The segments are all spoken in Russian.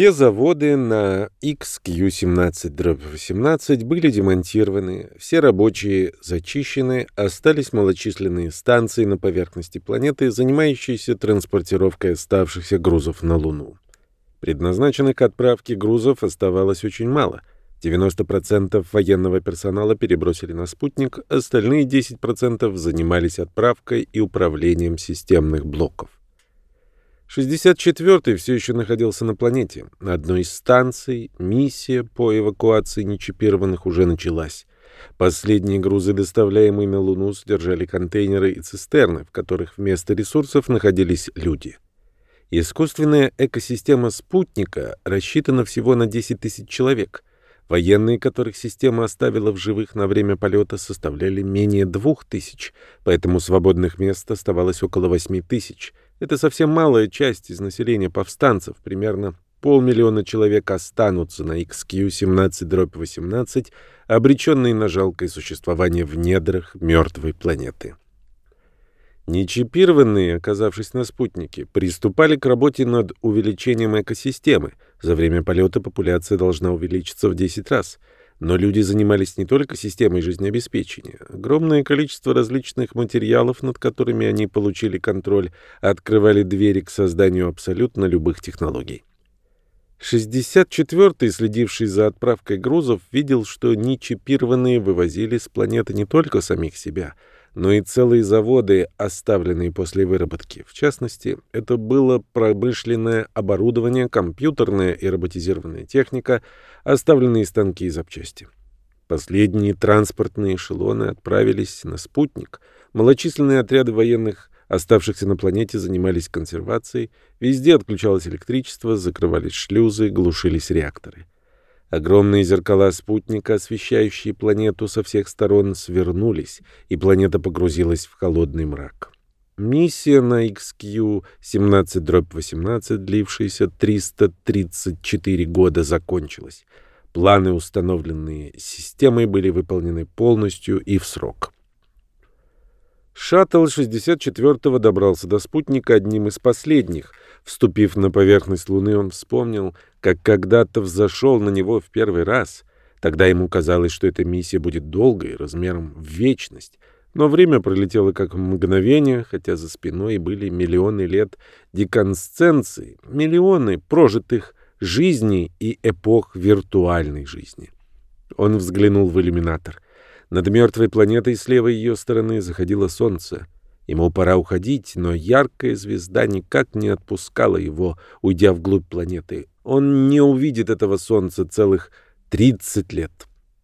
Все заводы на XQ-17-18 были демонтированы, все рабочие зачищены, остались малочисленные станции на поверхности планеты, занимающиеся транспортировкой оставшихся грузов на Луну. Предназначенных к отправке грузов оставалось очень мало. 90% военного персонала перебросили на спутник, остальные 10% занимались отправкой и управлением системных блоков. 64-й все еще находился на планете. На одной из станций миссия по эвакуации нечипированных уже началась. Последние грузы, доставляемые на Луну, содержали контейнеры и цистерны, в которых вместо ресурсов находились люди. Искусственная экосистема спутника рассчитана всего на 10 тысяч человек. Военные, которых система оставила в живых на время полета, составляли менее двух тысяч, поэтому свободных мест оставалось около 8 тысяч – это совсем малая часть из населения повстанцев, примерно полмиллиона человек останутся на XQ-17-18, обреченные на жалкое существование в недрах мертвой планеты. Нечипированные, оказавшись на спутнике, приступали к работе над увеличением экосистемы. За время полета популяция должна увеличиться в 10 раз — но люди занимались не только системой жизнеобеспечения. Огромное количество различных материалов, над которыми они получили контроль, открывали двери к созданию абсолютно любых технологий. 64-й, следивший за отправкой грузов, видел, что нечипированные вывозили с планеты не только самих себя — но и целые заводы, оставленные после выработки. В частности, это было промышленное оборудование, компьютерная и роботизированная техника, оставленные станки и запчасти. Последние транспортные эшелоны отправились на спутник. Малочисленные отряды военных, оставшихся на планете, занимались консервацией. Везде отключалось электричество, закрывались шлюзы, глушились реакторы. Огромные зеркала спутника, освещающие планету со всех сторон, свернулись, и планета погрузилась в холодный мрак. Миссия на XQ-17-18, длившаяся 334 года, закончилась. Планы, установленные системой, были выполнены полностью и в срок. Шаттл 64-го добрался до спутника одним из последних. Вступив на поверхность Луны, он вспомнил, как когда-то взошел на него в первый раз. Тогда ему казалось, что эта миссия будет долгой, размером в вечность. Но время пролетело как мгновение, хотя за спиной были миллионы лет деконсценции, миллионы прожитых жизней и эпох виртуальной жизни. Он взглянул в иллюминатор — над мертвой планетой с левой ее стороны заходило солнце. Ему пора уходить, но яркая звезда никак не отпускала его, уйдя вглубь планеты. Он не увидит этого солнца целых 30 лет.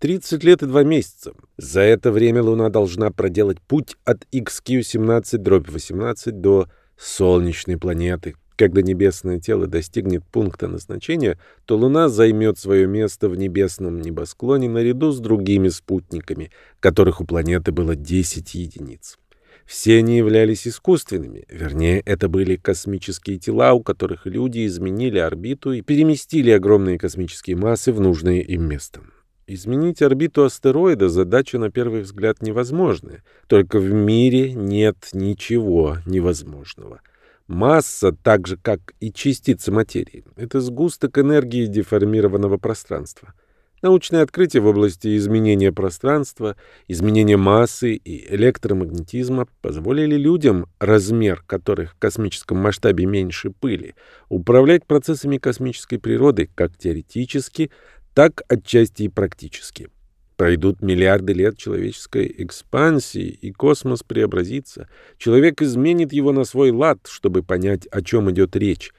30 лет и 2 месяца. За это время Луна должна проделать путь от XQ-17-18 до солнечной планеты. Когда небесное тело достигнет пункта назначения, то Луна займет свое место в небесном небосклоне наряду с другими спутниками, которых у планеты было 10 единиц. Все они являлись искусственными, вернее, это были космические тела, у которых люди изменили орбиту и переместили огромные космические массы в нужное им место. Изменить орбиту астероида задача на первый взгляд невозможная, только в мире нет ничего невозможного. Масса, так же как и частицы материи, это сгусток энергии деформированного пространства. Научные открытия в области изменения пространства, изменения массы и электромагнетизма позволили людям, размер которых в космическом масштабе меньше пыли, управлять процессами космической природы как теоретически, так отчасти и практически. Пройдут миллиарды лет человеческой экспансии, и космос преобразится. Человек изменит его на свой лад, чтобы понять, о чем идет речь.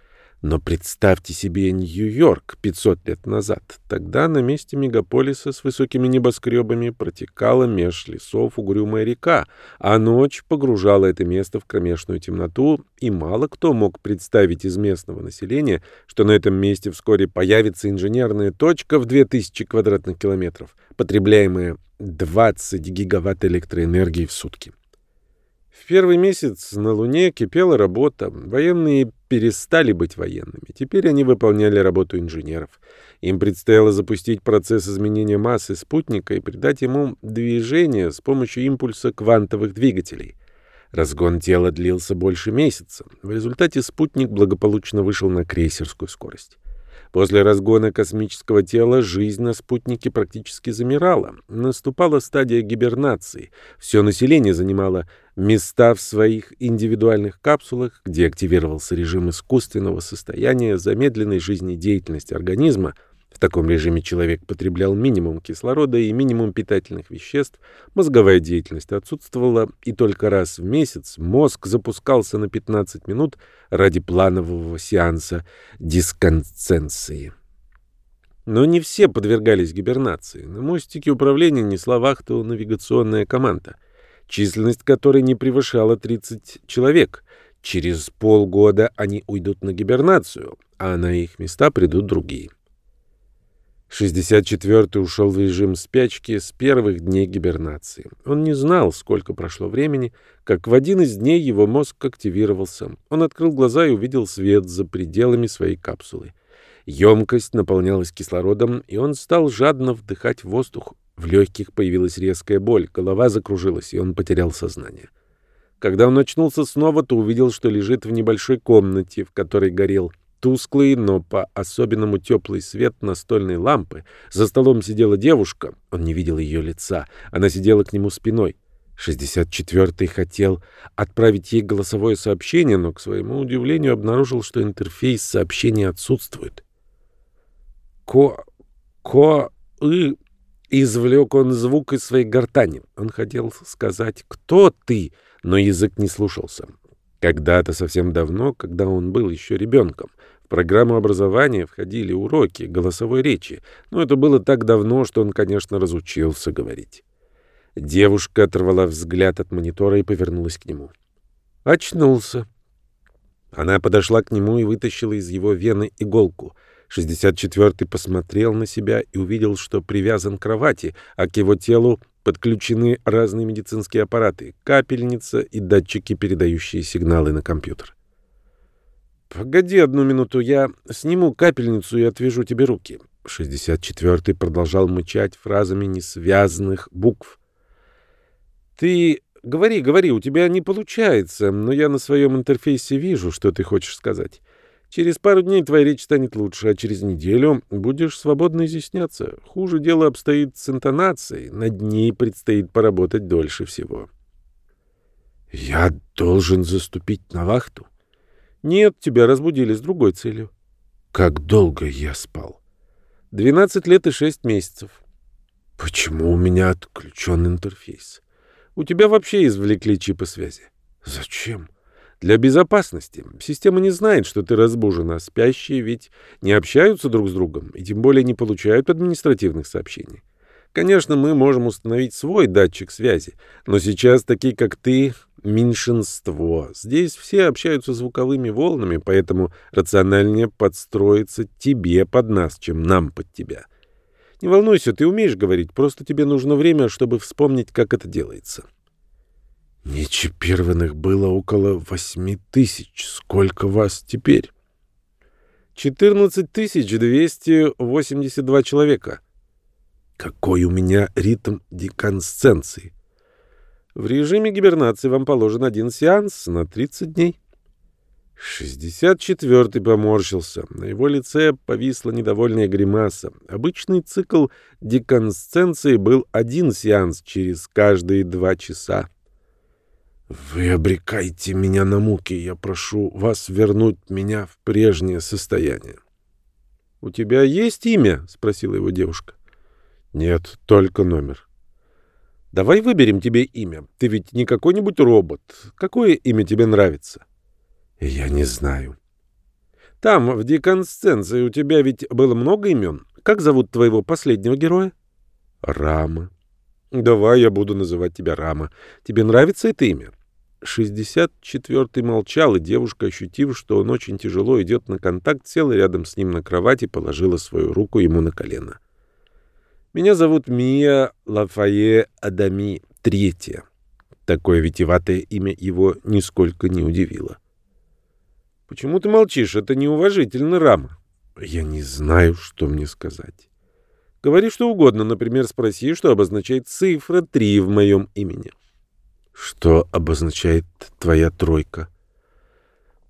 Но представьте себе Нью-Йорк 500 лет назад. Тогда на месте мегаполиса с высокими небоскребами протекала меж лесов угрюмая река, а ночь погружала это место в кромешную темноту, и мало кто мог представить из местного населения, что на этом месте вскоре появится инженерная точка в 2000 квадратных километров, потребляемая 20 гигаватт электроэнергии в сутки. В первый месяц на Луне кипела работа. Военные перестали быть военными. Теперь они выполняли работу инженеров. Им предстояло запустить процесс изменения массы спутника и придать ему движение с помощью импульса квантовых двигателей. Разгон тела длился больше месяца. В результате спутник благополучно вышел на крейсерскую скорость. После разгона космического тела жизнь на спутнике практически замирала. Наступала стадия гибернации. Все население занимало места в своих индивидуальных капсулах, где активировался режим искусственного состояния замедленной жизнедеятельности организма – в таком режиме человек потреблял минимум кислорода и минимум питательных веществ, мозговая деятельность отсутствовала, и только раз в месяц мозг запускался на 15 минут ради планового сеанса дисконценции. Но не все подвергались гибернации. На мостике управления несла вахту навигационная команда, численность которой не превышала 30 человек. Через полгода они уйдут на гибернацию, а на их места придут другие. 64-й ушел в режим спячки с первых дней гибернации. Он не знал, сколько прошло времени, как в один из дней его мозг активировался. Он открыл глаза и увидел свет за пределами своей капсулы. Емкость наполнялась кислородом, и он стал жадно вдыхать воздух. В легких появилась резкая боль, голова закружилась, и он потерял сознание. Когда он очнулся снова, то увидел, что лежит в небольшой комнате, в которой горел Тусклый, но по-особенному теплый свет настольной лампы. За столом сидела девушка. Он не видел ее лица. Она сидела к нему спиной. 64-й хотел отправить ей голосовое сообщение, но, к своему удивлению, обнаружил, что интерфейс сообщения отсутствует. «Ко... ко... и...» Извлек он звук из своей гортани. Он хотел сказать «Кто ты?», но язык не слушался. Когда-то совсем давно, когда он был еще ребенком, в программу образования входили уроки голосовой речи, но это было так давно, что он, конечно, разучился говорить. Девушка оторвала взгляд от монитора и повернулась к нему. Очнулся. Она подошла к нему и вытащила из его вены иголку. 64-й посмотрел на себя и увидел, что привязан к кровати, а к его телу подключены разные медицинские аппараты, капельница и датчики, передающие сигналы на компьютер. «Погоди одну минуту, я сниму капельницу и отвяжу тебе руки». 64-й продолжал мычать фразами несвязанных букв. «Ты говори, говори, у тебя не получается, но я на своем интерфейсе вижу, что ты хочешь сказать. Через пару дней твоя речь станет лучше, а через неделю будешь свободно изъясняться. Хуже дело обстоит с интонацией. Над ней предстоит поработать дольше всего. Я должен заступить на вахту? Нет, тебя разбудили с другой целью. Как долго я спал? Двенадцать лет и шесть месяцев. Почему у меня отключен интерфейс? У тебя вообще извлекли чипы связи. Зачем? Для безопасности. Система не знает, что ты разбужен, а спящие ведь не общаются друг с другом и тем более не получают административных сообщений. Конечно, мы можем установить свой датчик связи, но сейчас такие, как ты, меньшинство. Здесь все общаются звуковыми волнами, поэтому рациональнее подстроиться тебе под нас, чем нам под тебя. Не волнуйся, ты умеешь говорить, просто тебе нужно время, чтобы вспомнить, как это делается. Нечипированных было около восьми тысяч. Сколько вас теперь? Четырнадцать тысяч двести восемьдесят два человека. Какой у меня ритм деконсценции? В режиме гибернации вам положен один сеанс на 30 дней. 64-й поморщился. На его лице повисла недовольная гримаса. Обычный цикл деконсценции был один сеанс через каждые два часа. «Вы обрекаете меня на муки. Я прошу вас вернуть меня в прежнее состояние». «У тебя есть имя?» — спросила его девушка. «Нет, только номер». «Давай выберем тебе имя. Ты ведь не какой-нибудь робот. Какое имя тебе нравится?» «Я не знаю». «Там, в деконсценции, у тебя ведь было много имен. Как зовут твоего последнего героя?» «Рама». «Давай я буду называть тебя Рама. Тебе нравится это имя?» 64-й молчал, и девушка, ощутив, что он очень тяжело идет на контакт, села рядом с ним на кровати положила свою руку ему на колено. «Меня зовут Мия Лафае Адами Третья». Такое витиеватое имя его нисколько не удивило. «Почему ты молчишь? Это неуважительно, Рама». «Я не знаю, что мне сказать». «Говори что угодно. Например, спроси, что обозначает цифра 3 в моем имени». Что обозначает твоя тройка?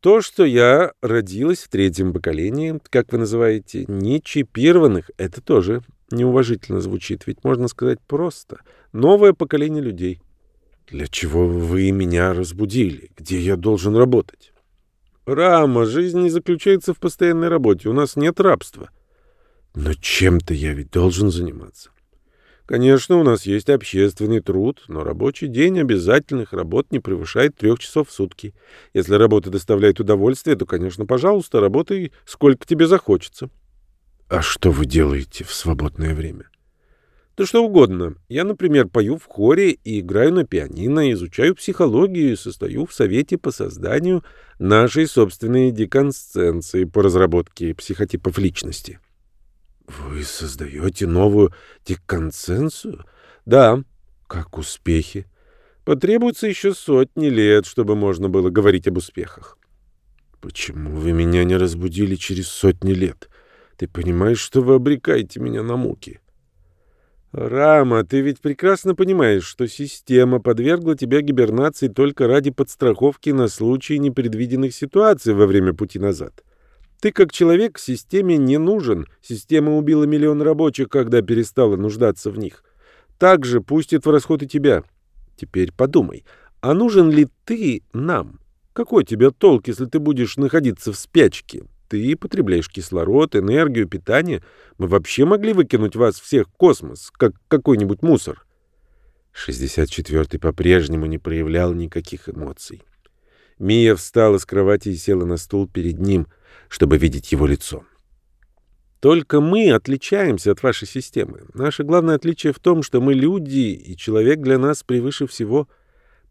то, что я родилась в третьем поколении, как вы называете, не чипированных, это тоже неуважительно звучит, ведь можно сказать просто. Новое поколение людей. Для чего вы меня разбудили? Где я должен работать? Рама, жизнь не заключается в постоянной работе. У нас нет рабства. Но чем-то я ведь должен заниматься. Конечно, у нас есть общественный труд, но рабочий день обязательных работ не превышает трех часов в сутки. Если работа доставляет удовольствие, то, конечно, пожалуйста, работай сколько тебе захочется. А что вы делаете в свободное время? Да что угодно. Я, например, пою в хоре и играю на пианино, изучаю психологию и состою в совете по созданию нашей собственной деконсценции по разработке психотипов личности. Вы создаете новую деконсценцию? Да. Как успехи? Потребуется еще сотни лет, чтобы можно было говорить об успехах. Почему вы меня не разбудили через сотни лет? Ты понимаешь, что вы обрекаете меня на муки? — Рама, ты ведь прекрасно понимаешь, что система подвергла тебя гибернации только ради подстраховки на случай непредвиденных ситуаций во время пути назад. Ты как человек системе не нужен. Система убила миллион рабочих, когда перестала нуждаться в них. Также пустит в расход и тебя. Теперь подумай, а нужен ли ты нам? Какой тебе толк, если ты будешь находиться в спячке? Ты потребляешь кислород, энергию, питание. Мы вообще могли выкинуть вас всех в космос, как какой-нибудь мусор. 64-й по-прежнему не проявлял никаких эмоций. Мия встала с кровати и села на стул перед ним, чтобы видеть его лицо. Только мы отличаемся от вашей системы. Наше главное отличие в том, что мы люди, и человек для нас превыше всего —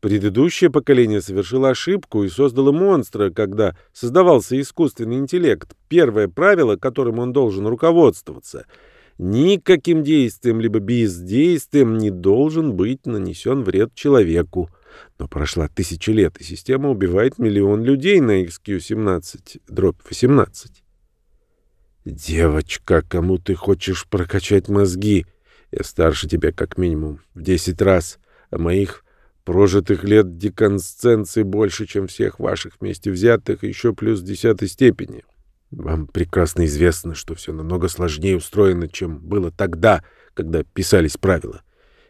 Предыдущее поколение совершило ошибку и создало монстра, когда создавался искусственный интеллект. Первое правило, которым он должен руководствоваться — никаким действием либо бездействием не должен быть нанесен вред человеку. Но прошла тысяча лет, и система убивает миллион людей на XQ-17, дробь 18. «Девочка, кому ты хочешь прокачать мозги? Я старше тебя как минимум в десять раз, а моих Прожитых лет деконсценции больше, чем всех ваших вместе взятых, еще плюс десятой степени. Вам прекрасно известно, что все намного сложнее устроено, чем было тогда, когда писались правила.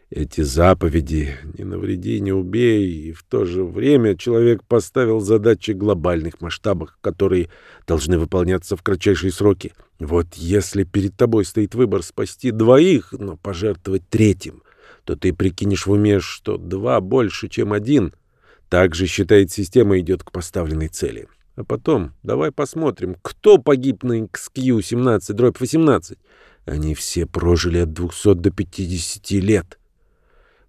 Эти заповеди «не навреди, не убей», и в то же время человек поставил задачи глобальных масштабах, которые должны выполняться в кратчайшие сроки. Вот если перед тобой стоит выбор спасти двоих, но пожертвовать третьим, то ты прикинешь в уме, что два больше, чем один. Так же, считает система, идет к поставленной цели. А потом давай посмотрим, кто погиб на XQ-17, дробь 18. Они все прожили от 200 до 50 лет.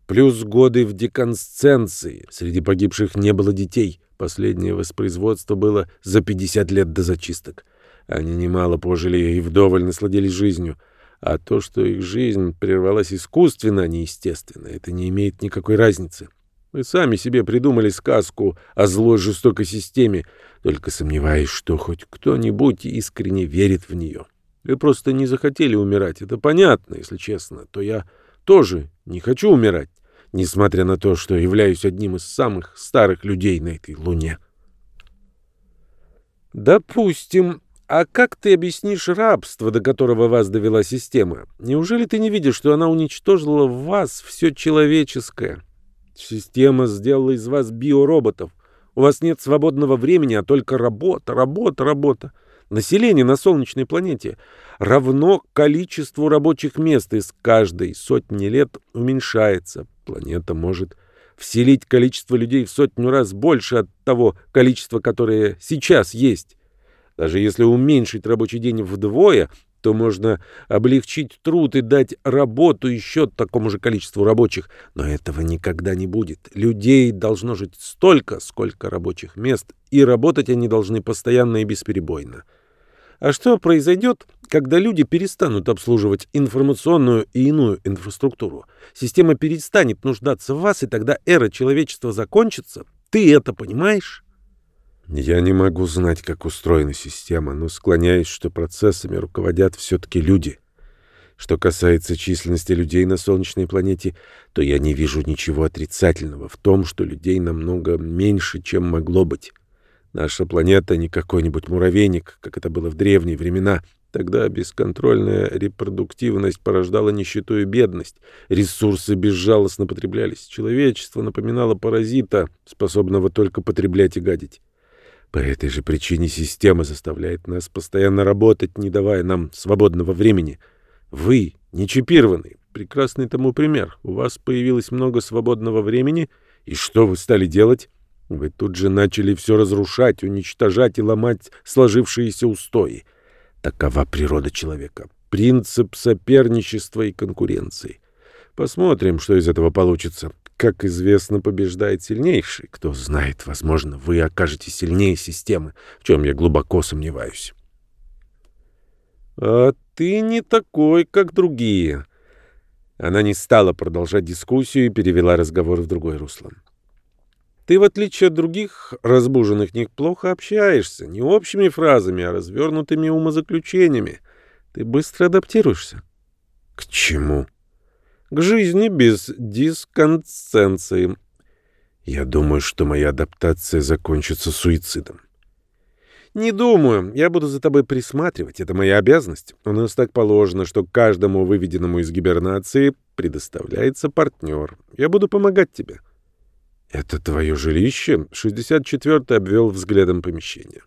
Плюс годы в деконсценции. Среди погибших не было детей. Последнее воспроизводство было за 50 лет до зачисток. Они немало пожили и вдоволь насладились жизнью. А то, что их жизнь прервалась искусственно, а не естественно, это не имеет никакой разницы. Мы сами себе придумали сказку о злой жестокой системе, только сомневаюсь, что хоть кто-нибудь искренне верит в нее. Вы просто не захотели умирать, это понятно, если честно, то я тоже не хочу умирать, несмотря на то, что являюсь одним из самых старых людей на этой луне. Допустим, а как ты объяснишь рабство, до которого вас довела система? Неужели ты не видишь, что она уничтожила в вас все человеческое? Система сделала из вас биороботов. У вас нет свободного времени, а только работа, работа, работа. Население на солнечной планете равно количеству рабочих мест, и с каждой сотни лет уменьшается. Планета может вселить количество людей в сотню раз больше от того количества, которое сейчас есть. Даже если уменьшить рабочий день вдвое, то можно облегчить труд и дать работу еще такому же количеству рабочих. Но этого никогда не будет. Людей должно жить столько, сколько рабочих мест, и работать они должны постоянно и бесперебойно. А что произойдет, когда люди перестанут обслуживать информационную и иную инфраструктуру? Система перестанет нуждаться в вас, и тогда эра человечества закончится? Ты это понимаешь? Я не могу знать, как устроена система, но склоняюсь, что процессами руководят все-таки люди. Что касается численности людей на солнечной планете, то я не вижу ничего отрицательного в том, что людей намного меньше, чем могло быть. Наша планета не какой-нибудь муравейник, как это было в древние времена. Тогда бесконтрольная репродуктивность порождала нищету и бедность. Ресурсы безжалостно потреблялись. Человечество напоминало паразита, способного только потреблять и гадить. По этой же причине система заставляет нас постоянно работать, не давая нам свободного времени. Вы не чипированы. Прекрасный тому пример. У вас появилось много свободного времени, и что вы стали делать? Вы тут же начали все разрушать, уничтожать и ломать сложившиеся устои. Такова природа человека. Принцип соперничества и конкуренции. Посмотрим, что из этого получится. Как известно, побеждает сильнейший. Кто знает, возможно, вы окажетесь сильнее системы, в чем я глубоко сомневаюсь. «А ты не такой, как другие». Она не стала продолжать дискуссию и перевела разговор в другое русло. Ты, в отличие от других разбуженных, неплохо общаешься, не общими фразами, а развернутыми умозаключениями. Ты быстро адаптируешься. К чему? К жизни без дисконценции. Я думаю, что моя адаптация закончится суицидом. Не думаю. Я буду за тобой присматривать. Это моя обязанность. У нас так положено, что каждому выведенному из гибернации предоставляется партнер. Я буду помогать тебе. «Это твое жилище?» 64-й обвел взглядом помещение.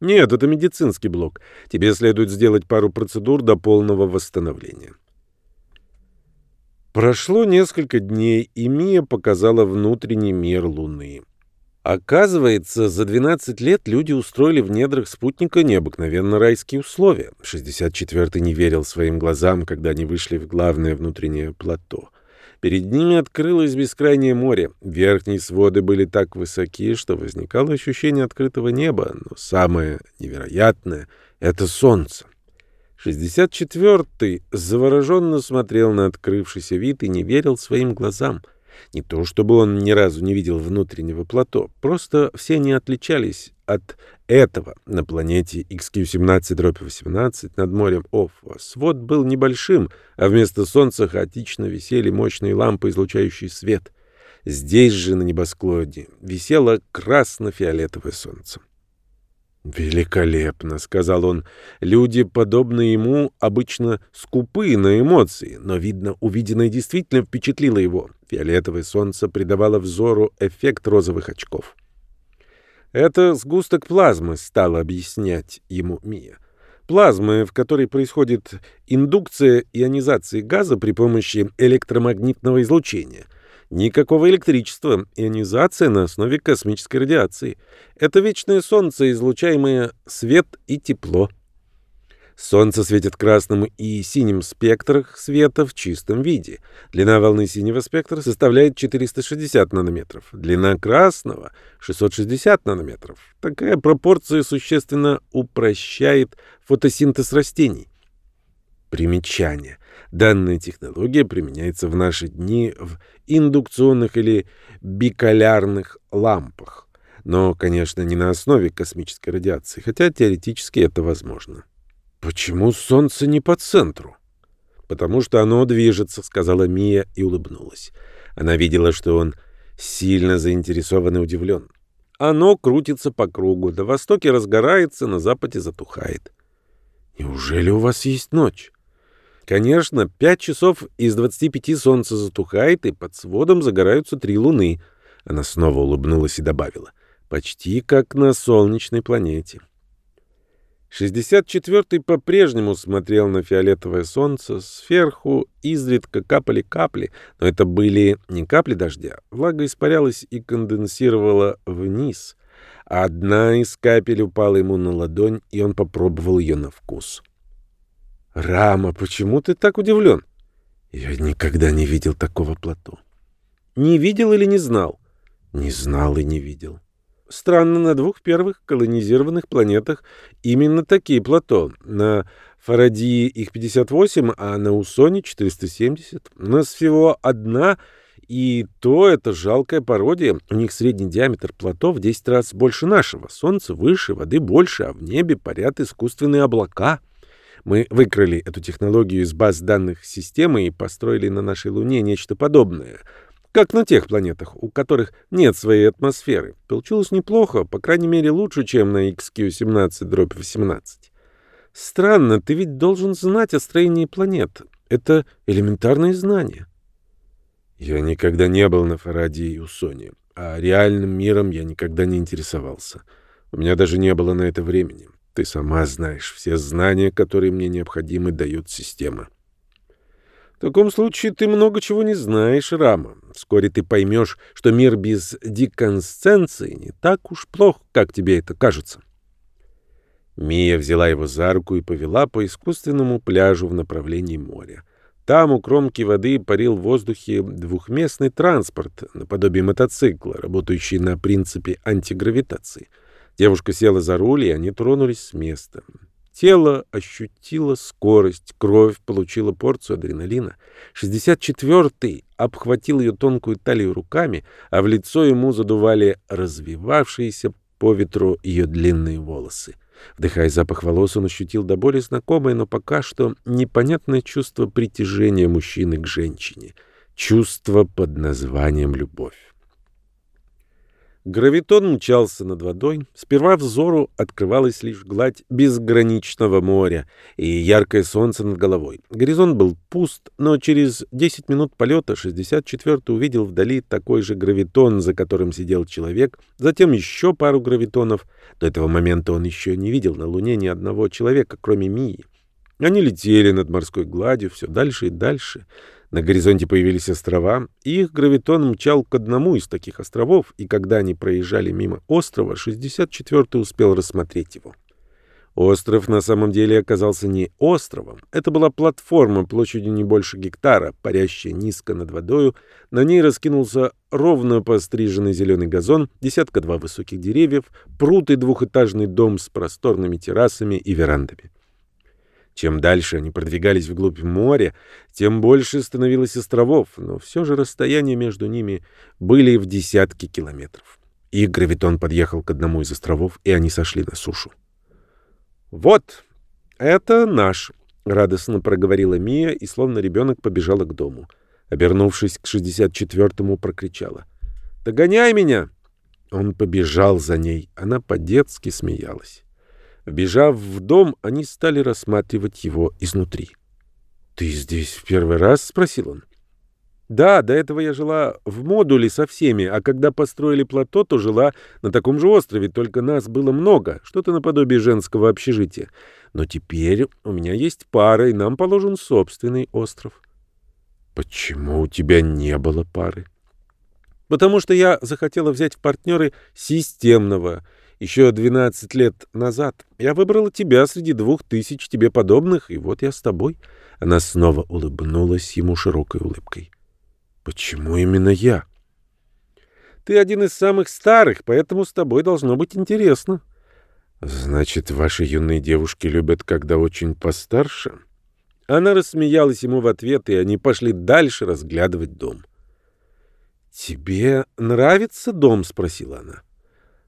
«Нет, это медицинский блок. Тебе следует сделать пару процедур до полного восстановления». Прошло несколько дней, и Мия показала внутренний мир Луны. Оказывается, за 12 лет люди устроили в недрах спутника необыкновенно райские условия. 64-й не верил своим глазам, когда они вышли в главное внутреннее плато — Перед ними открылось бескрайнее море. Верхние своды были так высоки, что возникало ощущение открытого неба, но самое невероятное — это солнце. 64-й завороженно смотрел на открывшийся вид и не верил своим глазам. Не то чтобы он ни разу не видел внутреннего плато, просто все они отличались от этого на планете XQ-17-18 над морем Оффа. Свод был небольшим, а вместо Солнца хаотично висели мощные лампы, излучающие свет. Здесь же на небосклоне висело красно-фиолетовое солнце. «Великолепно», — сказал он. «Люди, подобные ему, обычно скупы на эмоции, но, видно, увиденное действительно впечатлило его. Фиолетовое солнце придавало взору эффект розовых очков». Это сгусток плазмы, стала объяснять ему Мия. Плазмы, в которой происходит индукция ионизации газа при помощи электромагнитного излучения. Никакого электричества, ионизация на основе космической радиации. Это вечное солнце, излучаемое свет и тепло. Солнце светит красным и синим спектрах света в чистом виде. Длина волны синего спектра составляет 460 нанометров, длина красного — 660 нанометров. Такая пропорция существенно упрощает фотосинтез растений. Примечание. Данная технология применяется в наши дни в индукционных или биколярных лампах. Но, конечно, не на основе космической радиации, хотя теоретически это возможно. «Почему солнце не по центру?» «Потому что оно движется», — сказала Мия и улыбнулась. Она видела, что он сильно заинтересован и удивлен. Оно крутится по кругу, на востоке разгорается, на западе затухает. «Неужели у вас есть ночь?» «Конечно, пять часов из двадцати пяти солнце затухает, и под сводом загораются три луны». Она снова улыбнулась и добавила. «Почти как на солнечной планете». 64-й по-прежнему смотрел на фиолетовое солнце. Сверху изредка капали капли, но это были не капли дождя. Влага испарялась и конденсировала вниз. Одна из капель упала ему на ладонь, и он попробовал ее на вкус. «Рама, почему ты так удивлен?» «Я никогда не видел такого плато». «Не видел или не знал?» «Не знал и не видел». Странно, на двух первых колонизированных планетах именно такие плато. На Фарадии их 58, а на Усоне 470. У нас всего одна, и то это жалкая пародия. У них средний диаметр плато в 10 раз больше нашего. Солнце выше, воды больше, а в небе парят искусственные облака. Мы выкрали эту технологию из баз данных системы и построили на нашей Луне нечто подобное — как на тех планетах, у которых нет своей атмосферы. Получилось неплохо, по крайней мере лучше, чем на XQ-17-18. Странно, ты ведь должен знать о строении планет. Это элементарные знания. Я никогда не был на Фараде и Усоне, а реальным миром я никогда не интересовался. У меня даже не было на это времени. Ты сама знаешь, все знания, которые мне необходимы, дает система. В таком случае ты много чего не знаешь, Рама. Вскоре ты поймешь, что мир без деконсценции не так уж плох, как тебе это кажется. Мия взяла его за руку и повела по искусственному пляжу в направлении моря. Там у кромки воды парил в воздухе двухместный транспорт, наподобие мотоцикла, работающий на принципе антигравитации. Девушка села за руль, и они тронулись с места. Тело ощутило скорость, кровь получила порцию адреналина. 64-й обхватил ее тонкую талию руками, а в лицо ему задували развивавшиеся по ветру ее длинные волосы. Вдыхая запах волос, он ощутил до боли знакомое, но пока что непонятное чувство притяжения мужчины к женщине. Чувство под названием любовь. Гравитон мчался над водой. Сперва взору открывалась лишь гладь безграничного моря и яркое солнце над головой. Горизонт был пуст, но через 10 минут полета 64-й увидел вдали такой же гравитон, за которым сидел человек, затем еще пару гравитонов. До этого момента он еще не видел на Луне ни одного человека, кроме Мии. Они летели над морской гладью все дальше и дальше. На горизонте появились острова, и их гравитон мчал к одному из таких островов, и когда они проезжали мимо острова, 64-й успел рассмотреть его. Остров на самом деле оказался не островом. Это была платформа площадью не больше гектара, парящая низко над водою. На ней раскинулся ровно постриженный зеленый газон, десятка-два высоких деревьев, пруд и двухэтажный дом с просторными террасами и верандами. Чем дальше они продвигались вглубь моря, тем больше становилось островов, но все же расстояния между ними были в десятки километров. Их гравитон подъехал к одному из островов, и они сошли на сушу. «Вот, это наш», — радостно проговорила Мия и, словно ребенок, побежала к дому. Обернувшись к 64-му, прокричала. «Догоняй меня!» Он побежал за ней. Она по-детски смеялась. Вбежав в дом, они стали рассматривать его изнутри. «Ты здесь в первый раз?» — спросил он. «Да, до этого я жила в модуле со всеми, а когда построили плато, то жила на таком же острове, только нас было много, что-то наподобие женского общежития. Но теперь у меня есть пара, и нам положен собственный остров». «Почему у тебя не было пары?» «Потому что я захотела взять в партнеры системного» Еще 12 лет назад я выбрала тебя среди двух тысяч тебе подобных, и вот я с тобой. Она снова улыбнулась ему широкой улыбкой. Почему именно я? Ты один из самых старых, поэтому с тобой должно быть интересно. Значит, ваши юные девушки любят, когда очень постарше? Она рассмеялась ему в ответ, и они пошли дальше разглядывать дом. «Тебе нравится дом?» — спросила она.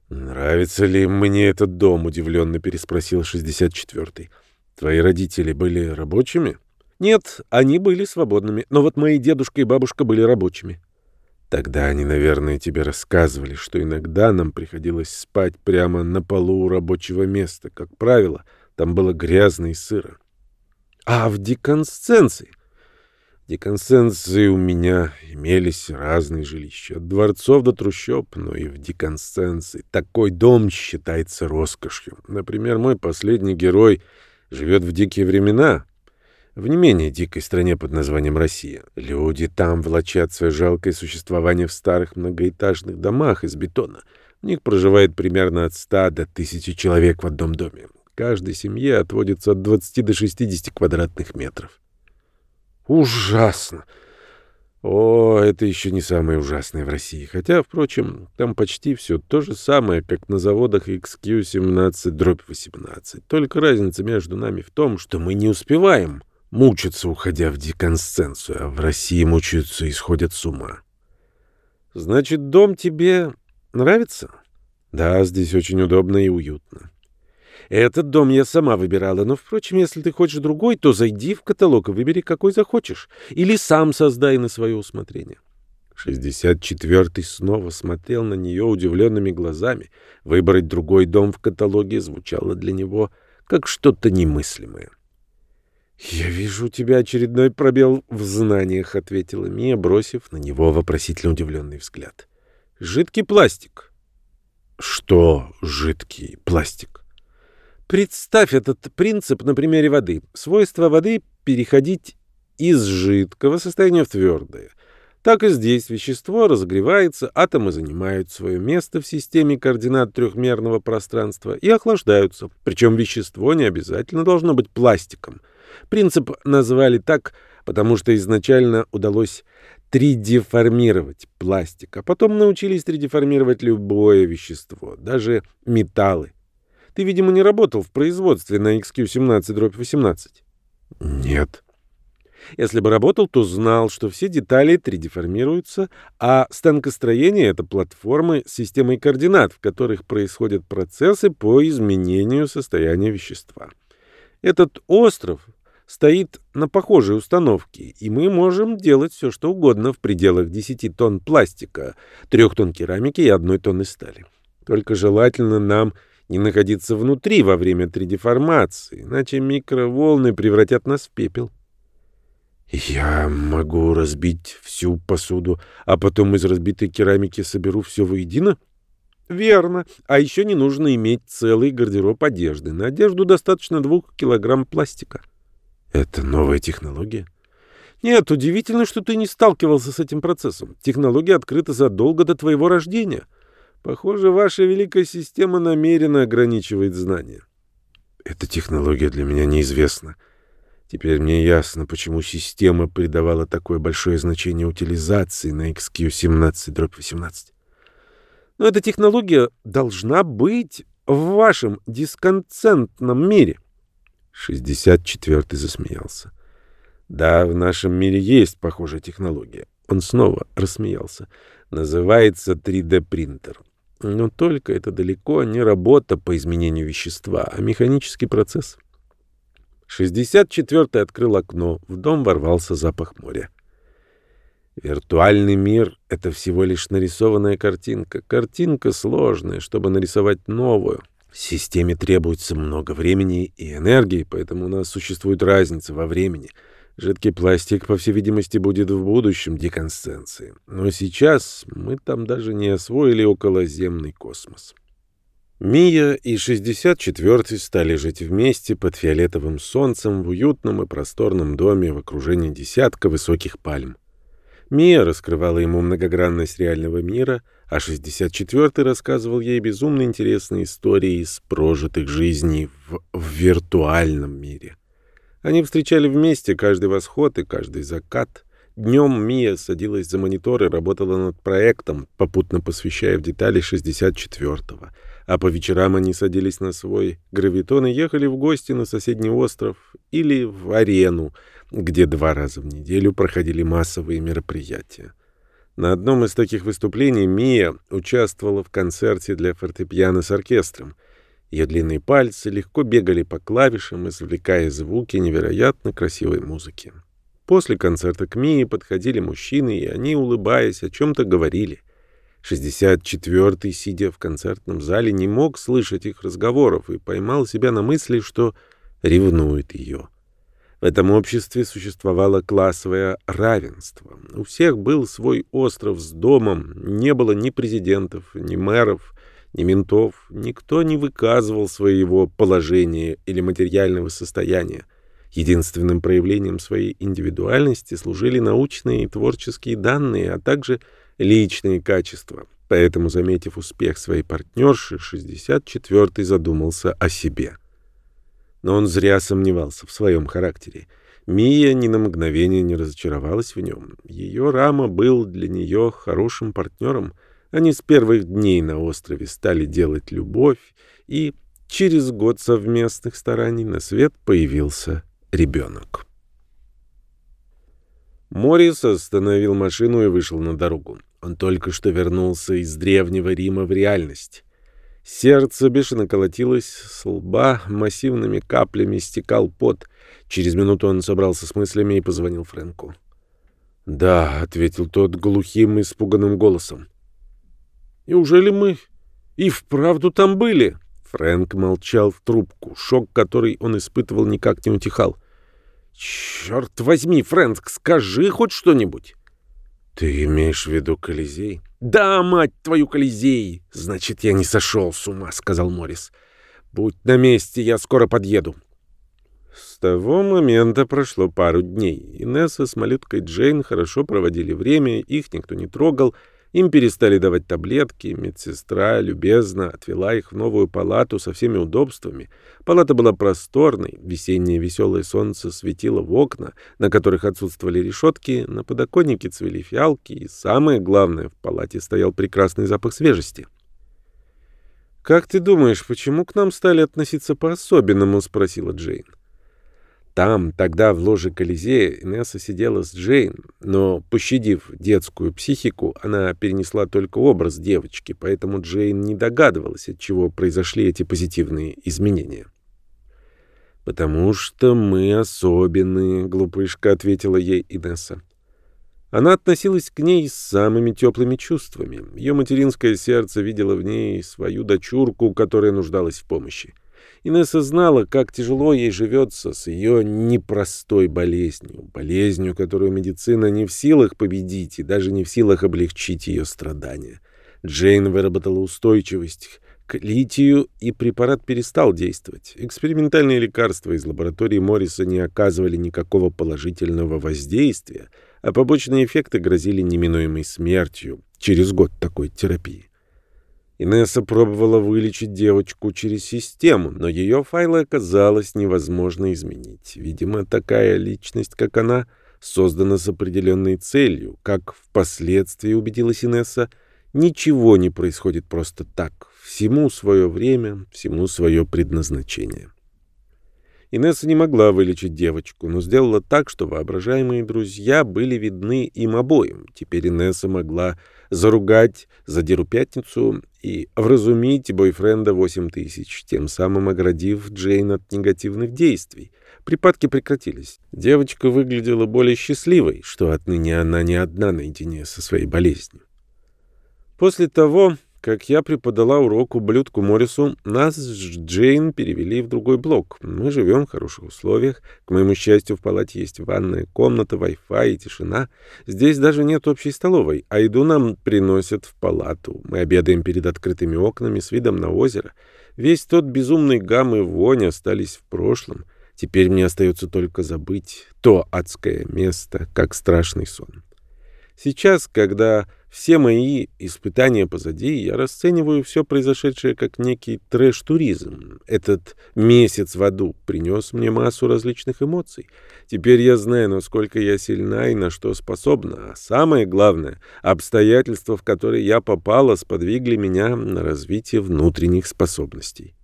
«Нравится ли мне этот дом?» — удивленно переспросил 64-й. «Твои родители были рабочими?» «Нет, они были свободными, но вот мои дедушка и бабушка были рабочими». «Тогда они, наверное, тебе рассказывали, что иногда нам приходилось спать прямо на полу у рабочего места. Как правило, там было грязно и сыро». «А в деконсценции?» Деконсенции у меня имелись разные жилища, от дворцов до трущоб, но и в деконсенции. Такой дом считается роскошью. Например, мой последний герой живет в дикие времена, в не менее дикой стране под названием Россия. Люди там влачат свое жалкое существование в старых многоэтажных домах из бетона. В них проживает примерно от 100 до 1000 человек в одном доме. Каждой семье отводится от 20 до 60 квадратных метров. Ужасно. О, это еще не самое ужасное в России. Хотя, впрочем, там почти все то же самое, как на заводах XQ-17-18. Только разница между нами в том, что мы не успеваем мучиться, уходя в деконсценцию, а в России мучаются и сходят с ума. Значит, дом тебе нравится? Да, здесь очень удобно и уютно. Этот дом я сама выбирала, но, впрочем, если ты хочешь другой, то зайди в каталог и выбери, какой захочешь. Или сам создай на свое усмотрение. Шестьдесят четвертый снова смотрел на нее удивленными глазами. Выбрать другой дом в каталоге звучало для него как что-то немыслимое. «Я вижу у тебя очередной пробел в знаниях», — ответила Мия, бросив на него вопросительно удивленный взгляд. «Жидкий пластик». «Что жидкий пластик?» Представь этот принцип на примере воды. Свойство воды — переходить из жидкого состояния в твердое — так и здесь вещество разогревается, атомы занимают свое место в системе координат трехмерного пространства и охлаждаются. Причем вещество не обязательно должно быть пластиком. Принцип назвали так, потому что изначально удалось 3D-формировать пластик, а потом научились 3D-формировать любое вещество, даже металлы. Ты, видимо, не работал в производстве на XQ17-18? Нет. Если бы работал, то знал, что все детали 3D-формируются, а станкостроение — это платформы с системой координат, в которых происходят процессы по изменению состояния вещества. Этот остров стоит на похожей установке, и мы можем делать все, что угодно в пределах 10 тонн пластика, 3 тонн керамики и 1 тонны стали. Только желательно нам не находиться внутри во время 3D-формации, иначе микроволны превратят нас в пепел. Я могу разбить всю посуду, а потом из разбитой керамики соберу все воедино? Верно. А еще не нужно иметь целый гардероб одежды. На одежду достаточно двух килограмм пластика. Это новая технология? Нет, удивительно, что ты не сталкивался с этим процессом. Технология открыта задолго до твоего рождения. Похоже, ваша великая система намеренно ограничивает знания. Эта технология для меня неизвестна. Теперь мне ясно, почему система придавала такое большое значение утилизации на XQ17-18. Но эта технология должна быть в вашем дисконцентном мире. 64-й засмеялся. Да, в нашем мире есть похожая технология. Он снова рассмеялся. Называется 3D-принтер. Но только это далеко не работа по изменению вещества, а механический процесс. 64-й открыл окно. В дом ворвался запах моря. Виртуальный мир — это всего лишь нарисованная картинка. Картинка сложная, чтобы нарисовать новую. В системе требуется много времени и энергии, поэтому у нас существует разница во времени. Жидкий пластик, по всей видимости, будет в будущем деконсценции. Но сейчас мы там даже не освоили околоземный космос. Мия и 64-й стали жить вместе под фиолетовым солнцем в уютном и просторном доме в окружении десятка высоких пальм. Мия раскрывала ему многогранность реального мира, а 64-й рассказывал ей безумно интересные истории из прожитых жизней в, в виртуальном мире. Они встречали вместе каждый восход и каждый закат. Днем Мия садилась за монитор и работала над проектом, попутно посвящая в детали 64-го — а по вечерам они садились на свой гравитон и ехали в гости на соседний остров или в арену, где два раза в неделю проходили массовые мероприятия. На одном из таких выступлений Мия участвовала в концерте для фортепиано с оркестром. Ее длинные пальцы легко бегали по клавишам, извлекая звуки невероятно красивой музыки. После концерта к Мии подходили мужчины, и они, улыбаясь, о чем-то говорили — 64-й, сидя в концертном зале, не мог слышать их разговоров и поймал себя на мысли, что ревнует ее. В этом обществе существовало классовое равенство. У всех был свой остров с домом, не было ни президентов, ни мэров, ни ментов, никто не выказывал своего положения или материального состояния. Единственным проявлением своей индивидуальности служили научные и творческие данные, а также личные качества. Поэтому, заметив успех своей партнерши, 64-й задумался о себе. Но он зря сомневался в своем характере. Мия ни на мгновение не разочаровалась в нем. Ее Рама был для нее хорошим партнером. Они с первых дней на острове стали делать любовь, и через год совместных стараний на свет появился ребенок. Морис остановил машину и вышел на дорогу. Он только что вернулся из древнего Рима в реальность. Сердце бешено колотилось, с лба массивными каплями стекал пот. Через минуту он собрался с мыслями и позвонил Фрэнку. «Да», — ответил тот глухим, испуганным голосом. «Неужели мы и вправду там были?» Фрэнк молчал в трубку. Шок, который он испытывал, никак не утихал. «Черт возьми, Фрэнк, скажи хоть что-нибудь!» «Ты имеешь в виду Колизей?» «Да, мать твою, Колизей!» «Значит, я не сошел с ума», — сказал Моррис. «Будь на месте, я скоро подъеду». С того момента прошло пару дней. Инесса с малюткой Джейн хорошо проводили время, их никто не трогал, им перестали давать таблетки, медсестра любезно отвела их в новую палату со всеми удобствами. Палата была просторной, весеннее веселое солнце светило в окна, на которых отсутствовали решетки, на подоконнике цвели фиалки, и самое главное, в палате стоял прекрасный запах свежести. «Как ты думаешь, почему к нам стали относиться по-особенному?» — спросила Джейн. Там, тогда в ложе Колизея, Инесса сидела с Джейн, но, пощадив детскую психику, она перенесла только образ девочки, поэтому Джейн не догадывалась, от чего произошли эти позитивные изменения. «Потому что мы особенные», — глупышка ответила ей Инесса. Она относилась к ней с самыми теплыми чувствами. Ее материнское сердце видело в ней свою дочурку, которая нуждалась в помощи. Инесса знала, как тяжело ей живется с ее непростой болезнью, болезнью, которую медицина не в силах победить и даже не в силах облегчить ее страдания. Джейн выработала устойчивость к литию, и препарат перестал действовать. Экспериментальные лекарства из лаборатории Морриса не оказывали никакого положительного воздействия, а побочные эффекты грозили неминуемой смертью через год такой терапии. Инесса пробовала вылечить девочку через систему, но ее файлы оказалось невозможно изменить. Видимо, такая личность, как она, создана с определенной целью. Как впоследствии убедилась Инесса, ничего не происходит просто так. Всему свое время, всему свое предназначение. Инесса не могла вылечить девочку, но сделала так, что воображаемые друзья были видны им обоим. Теперь Инесса могла заругать задиру пятницу и вразумить бойфренда 8 тысяч, тем самым оградив Джейн от негативных действий. Припадки прекратились. Девочка выглядела более счастливой, что отныне она не одна наедине со своей болезнью. После того, как я преподала урок ублюдку Моррису, нас с Джейн перевели в другой блок. Мы живем в хороших условиях. К моему счастью, в палате есть ванная комната, Wi-Fi и тишина. Здесь даже нет общей столовой, а еду нам приносят в палату. Мы обедаем перед открытыми окнами с видом на озеро. Весь тот безумный гам и вонь остались в прошлом. Теперь мне остается только забыть то адское место, как страшный сон. Сейчас, когда все мои испытания позади, я расцениваю все произошедшее как некий трэш-туризм. Этот месяц в аду принес мне массу различных эмоций. Теперь я знаю, насколько я сильна и на что способна. А самое главное, обстоятельства, в которые я попала, сподвигли меня на развитие внутренних способностей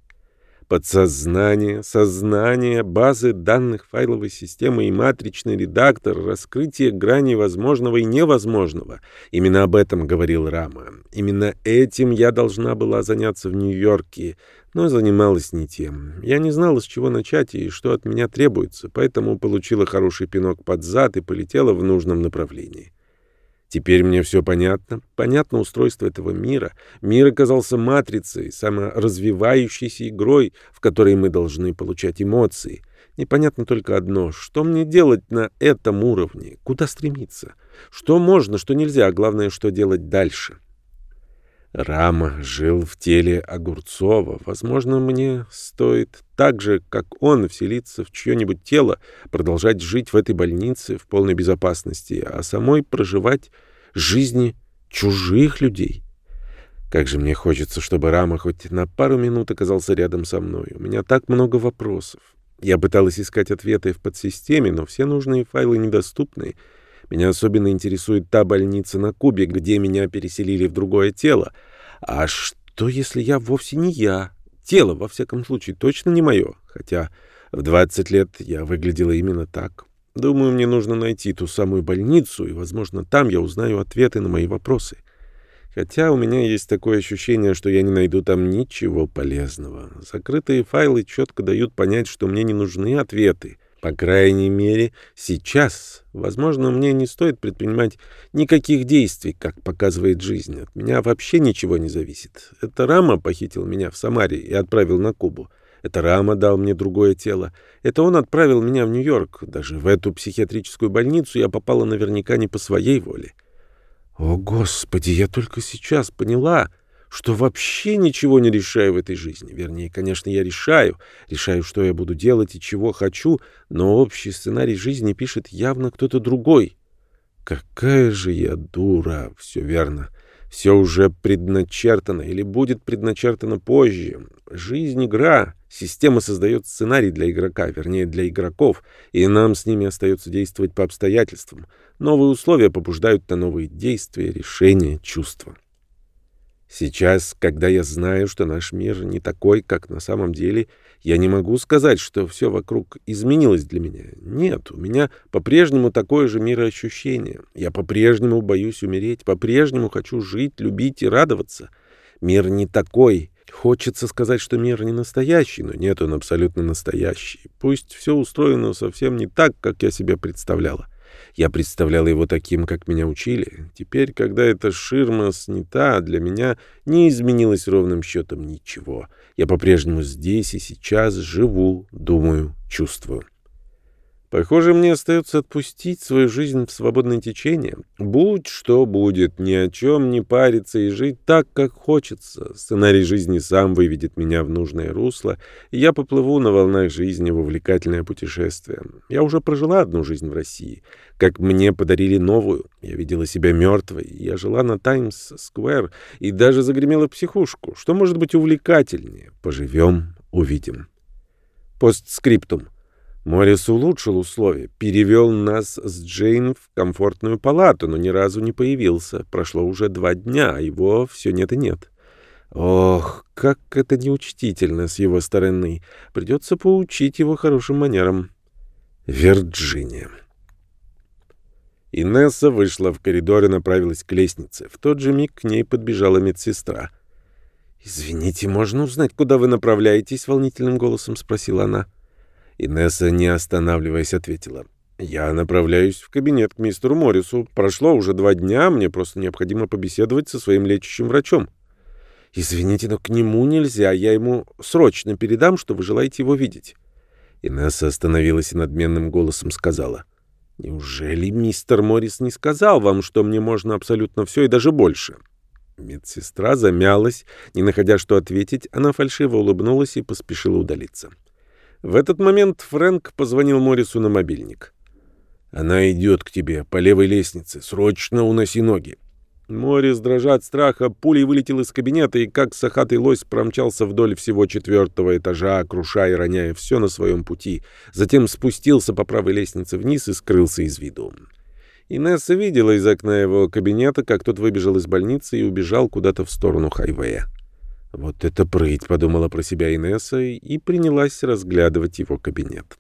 подсознание, сознание, базы данных файловой системы и матричный редактор, раскрытие граней возможного и невозможного. Именно об этом говорил Рама. Именно этим я должна была заняться в Нью-Йорке, но занималась не тем. Я не знала, с чего начать и что от меня требуется, поэтому получила хороший пинок под зад и полетела в нужном направлении. Теперь мне все понятно. Понятно устройство этого мира. Мир оказался матрицей, саморазвивающейся игрой, в которой мы должны получать эмоции. Непонятно только одно. Что мне делать на этом уровне? Куда стремиться? Что можно, что нельзя, а главное, что делать дальше? Рама жил в теле Огурцова. Возможно, мне стоит так же, как он, вселиться в чье-нибудь тело, продолжать жить в этой больнице в полной безопасности, а самой проживать жизни чужих людей. Как же мне хочется, чтобы Рама хоть на пару минут оказался рядом со мной. У меня так много вопросов. Я пыталась искать ответы в подсистеме, но все нужные файлы недоступны. Меня особенно интересует та больница на Кубе, где меня переселили в другое тело. А что, если я вовсе не я? Тело, во всяком случае, точно не мое. Хотя в 20 лет я выглядела именно так. Думаю, мне нужно найти ту самую больницу, и, возможно, там я узнаю ответы на мои вопросы. Хотя у меня есть такое ощущение, что я не найду там ничего полезного. Закрытые файлы четко дают понять, что мне не нужны ответы. По крайней мере, сейчас. Возможно, мне не стоит предпринимать никаких действий, как показывает жизнь. От меня вообще ничего не зависит. Это Рама похитил меня в Самаре и отправил на Кубу. Это Рама дал мне другое тело. Это он отправил меня в Нью-Йорк. Даже в эту психиатрическую больницу я попала наверняка не по своей воле. О, Господи, я только сейчас поняла, что вообще ничего не решаю в этой жизни. Вернее, конечно, я решаю. Решаю, что я буду делать и чего хочу, но общий сценарий жизни пишет явно кто-то другой. Какая же я дура, все верно. Все уже предначертано или будет предначертано позже. Жизнь — игра. Система создает сценарий для игрока, вернее, для игроков, и нам с ними остается действовать по обстоятельствам. Новые условия побуждают на новые действия, решения, чувства. Сейчас, когда я знаю, что наш мир не такой, как на самом деле, я не могу сказать, что все вокруг изменилось для меня. Нет, у меня по-прежнему такое же мироощущение. Я по-прежнему боюсь умереть, по-прежнему хочу жить, любить и радоваться. Мир не такой. Хочется сказать, что мир не настоящий, но нет, он абсолютно настоящий. Пусть все устроено совсем не так, как я себе представляла. Я представлял его таким, как меня учили. Теперь, когда эта ширма снята, для меня не изменилось ровным счетом ничего. Я по-прежнему здесь и сейчас живу, думаю, чувствую. Похоже, мне остается отпустить свою жизнь в свободное течение. Будь что будет, ни о чем не париться и жить так, как хочется. Сценарий жизни сам выведет меня в нужное русло, и я поплыву на волнах жизни в увлекательное путешествие. Я уже прожила одну жизнь в России. Как мне подарили новую. Я видела себя мертвой. Я жила на Таймс-сквер и даже загремела в психушку. Что может быть увлекательнее? Поживем, увидим. Постскриптум. Моррис улучшил условия, перевел нас с Джейн в комфортную палату, но ни разу не появился. Прошло уже два дня, а его все нет и нет. Ох, как это неучтительно с его стороны. Придется поучить его хорошим манерам. Вирджиния. Инесса вышла в коридор и направилась к лестнице. В тот же миг к ней подбежала медсестра. «Извините, можно узнать, куда вы направляетесь?» — волнительным голосом спросила она. — Инесса, не останавливаясь, ответила. «Я направляюсь в кабинет к мистеру Моррису. Прошло уже два дня, мне просто необходимо побеседовать со своим лечащим врачом». «Извините, но к нему нельзя. Я ему срочно передам, что вы желаете его видеть». Инесса остановилась и надменным голосом сказала. «Неужели мистер Моррис не сказал вам, что мне можно абсолютно все и даже больше?» Медсестра замялась, не находя что ответить, она фальшиво улыбнулась и поспешила удалиться. В этот момент Фрэнк позвонил Моррису на мобильник. «Она идет к тебе по левой лестнице. Срочно уноси ноги». Моррис, дрожа от страха, пулей вылетел из кабинета и, как сахатый лось, промчался вдоль всего четвертого этажа, крушая и роняя все на своем пути. Затем спустился по правой лестнице вниз и скрылся из виду. Инесса видела из окна его кабинета, как тот выбежал из больницы и убежал куда-то в сторону хайвея. Вот это прыть, подумала про себя Инесса и принялась разглядывать его кабинет.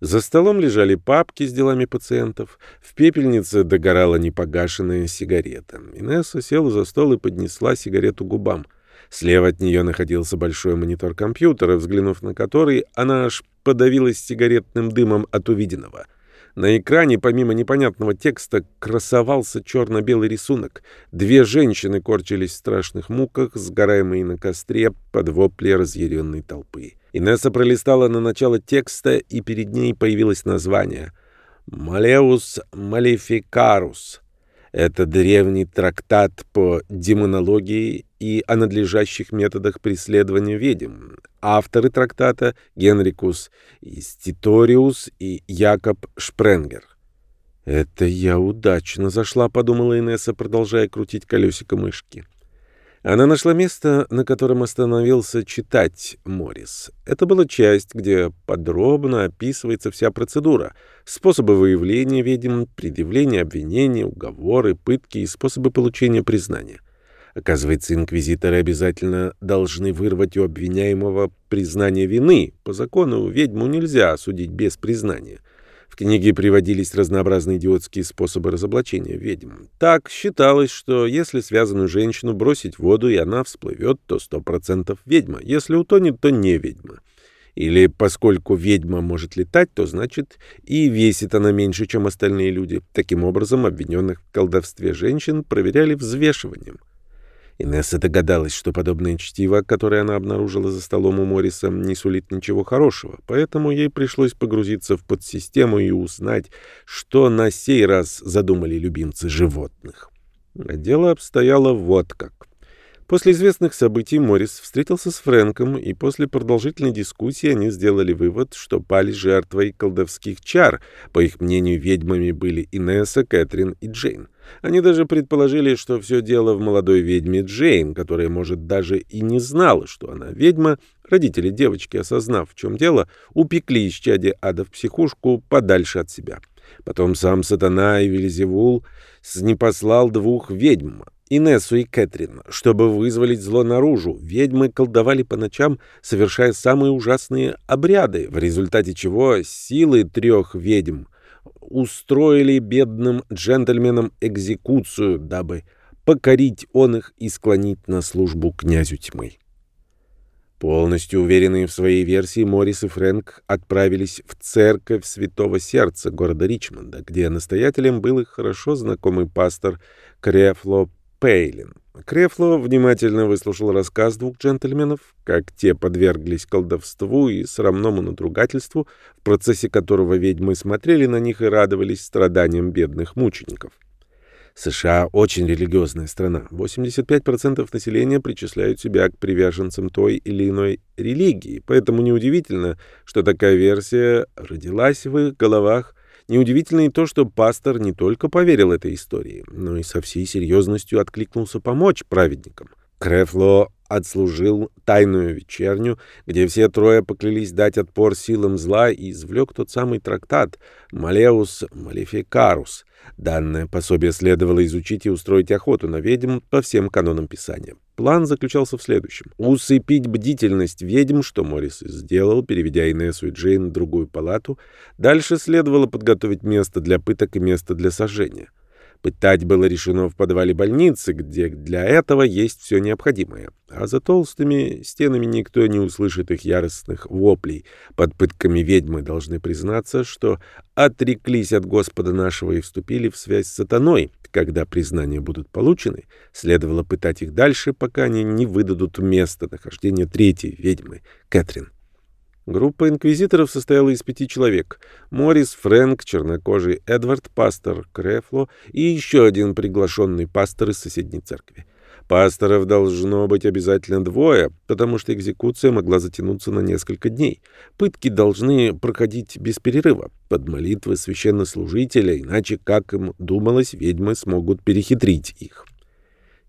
За столом лежали папки с делами пациентов. В пепельнице догорала непогашенная сигарета. Инесса села за стол и поднесла сигарету губам. Слева от нее находился большой монитор компьютера, взглянув на который, она аж подавилась сигаретным дымом от увиденного — на экране, помимо непонятного текста, красовался черно-белый рисунок. Две женщины корчились в страшных муках, сгораемые на костре под вопли разъяренной толпы. Инесса пролистала на начало текста, и перед ней появилось название «Малеус Малефикарус». Это древний трактат по демонологии и о надлежащих методах преследования ведьм. Авторы трактата — Генрикус Иститориус и Якоб Шпренгер. «Это я удачно зашла», — подумала Инесса, продолжая крутить колесико мышки. Она нашла место, на котором остановился читать Моррис. Это была часть, где подробно описывается вся процедура. Способы выявления ведьм, предъявления обвинения, уговоры, пытки и способы получения признания. Оказывается, инквизиторы обязательно должны вырвать у обвиняемого признание вины. По закону ведьму нельзя осудить без признания. В книге приводились разнообразные идиотские способы разоблачения ведьм. Так считалось, что если связанную женщину бросить в воду и она всплывет, то сто процентов ведьма. Если утонет, то не ведьма. Или поскольку ведьма может летать, то значит и весит она меньше, чем остальные люди. Таким образом, обвиненных в колдовстве женщин проверяли взвешиванием. Инесса догадалась, что подобное чтиво, которое она обнаружила за столом у Морриса, не сулит ничего хорошего, поэтому ей пришлось погрузиться в подсистему и узнать, что на сей раз задумали любимцы животных. Дело обстояло вот как. После известных событий Моррис встретился с Фрэнком, и после продолжительной дискуссии они сделали вывод, что пали жертвой колдовских чар. По их мнению, ведьмами были Инесса, Кэтрин и Джейн. Они даже предположили, что все дело в молодой ведьме Джейн, которая, может, даже и не знала, что она ведьма. Родители девочки, осознав, в чем дело, упекли из чади ада в психушку подальше от себя. Потом сам сатана и Велизевул снепослал двух ведьм, Инессу и Кэтрин, чтобы вызволить зло наружу. Ведьмы колдовали по ночам, совершая самые ужасные обряды, в результате чего силы трех ведьм устроили бедным джентльменам экзекуцию, дабы покорить он их и склонить на службу князю тьмы. Полностью уверенные в своей версии, Моррис и Фрэнк отправились в церковь Святого Сердца города Ричмонда, где настоятелем был их хорошо знакомый пастор Крефло Пейлин. Крефло внимательно выслушал рассказ двух джентльменов, как те подверглись колдовству и срамному надругательству, в процессе которого ведьмы смотрели на них и радовались страданиям бедных мучеников. США очень религиозная страна. 85% населения причисляют себя к приверженцам той или иной религии, поэтому неудивительно, что такая версия родилась в их головах Неудивительно и то, что пастор не только поверил этой истории, но и со всей серьезностью откликнулся помочь праведникам. Крефло отслужил тайную вечерню, где все трое поклялись дать отпор силам зла и извлек тот самый трактат «Малеус Малификарус». Данное пособие следовало изучить и устроить охоту на ведьм по всем канонам Писания. План заключался в следующем. Усыпить бдительность ведьм, что Моррис и сделал, переведя Инессу и Джейн в другую палату. Дальше следовало подготовить место для пыток и место для сожжения. Пытать было решено в подвале больницы, где для этого есть все необходимое. А за толстыми стенами никто не услышит их яростных воплей. Под пытками ведьмы должны признаться, что отреклись от Господа нашего и вступили в связь с сатаной. Когда признания будут получены, следовало пытать их дальше, пока они не выдадут место нахождения третьей ведьмы, Кэтрин. Группа инквизиторов состояла из пяти человек. Морис, Фрэнк, чернокожий Эдвард, пастор Крефло и еще один приглашенный пастор из соседней церкви. Пасторов должно быть обязательно двое, потому что экзекуция могла затянуться на несколько дней. Пытки должны проходить без перерыва, под молитвы священнослужителя, иначе, как им думалось, ведьмы смогут перехитрить их.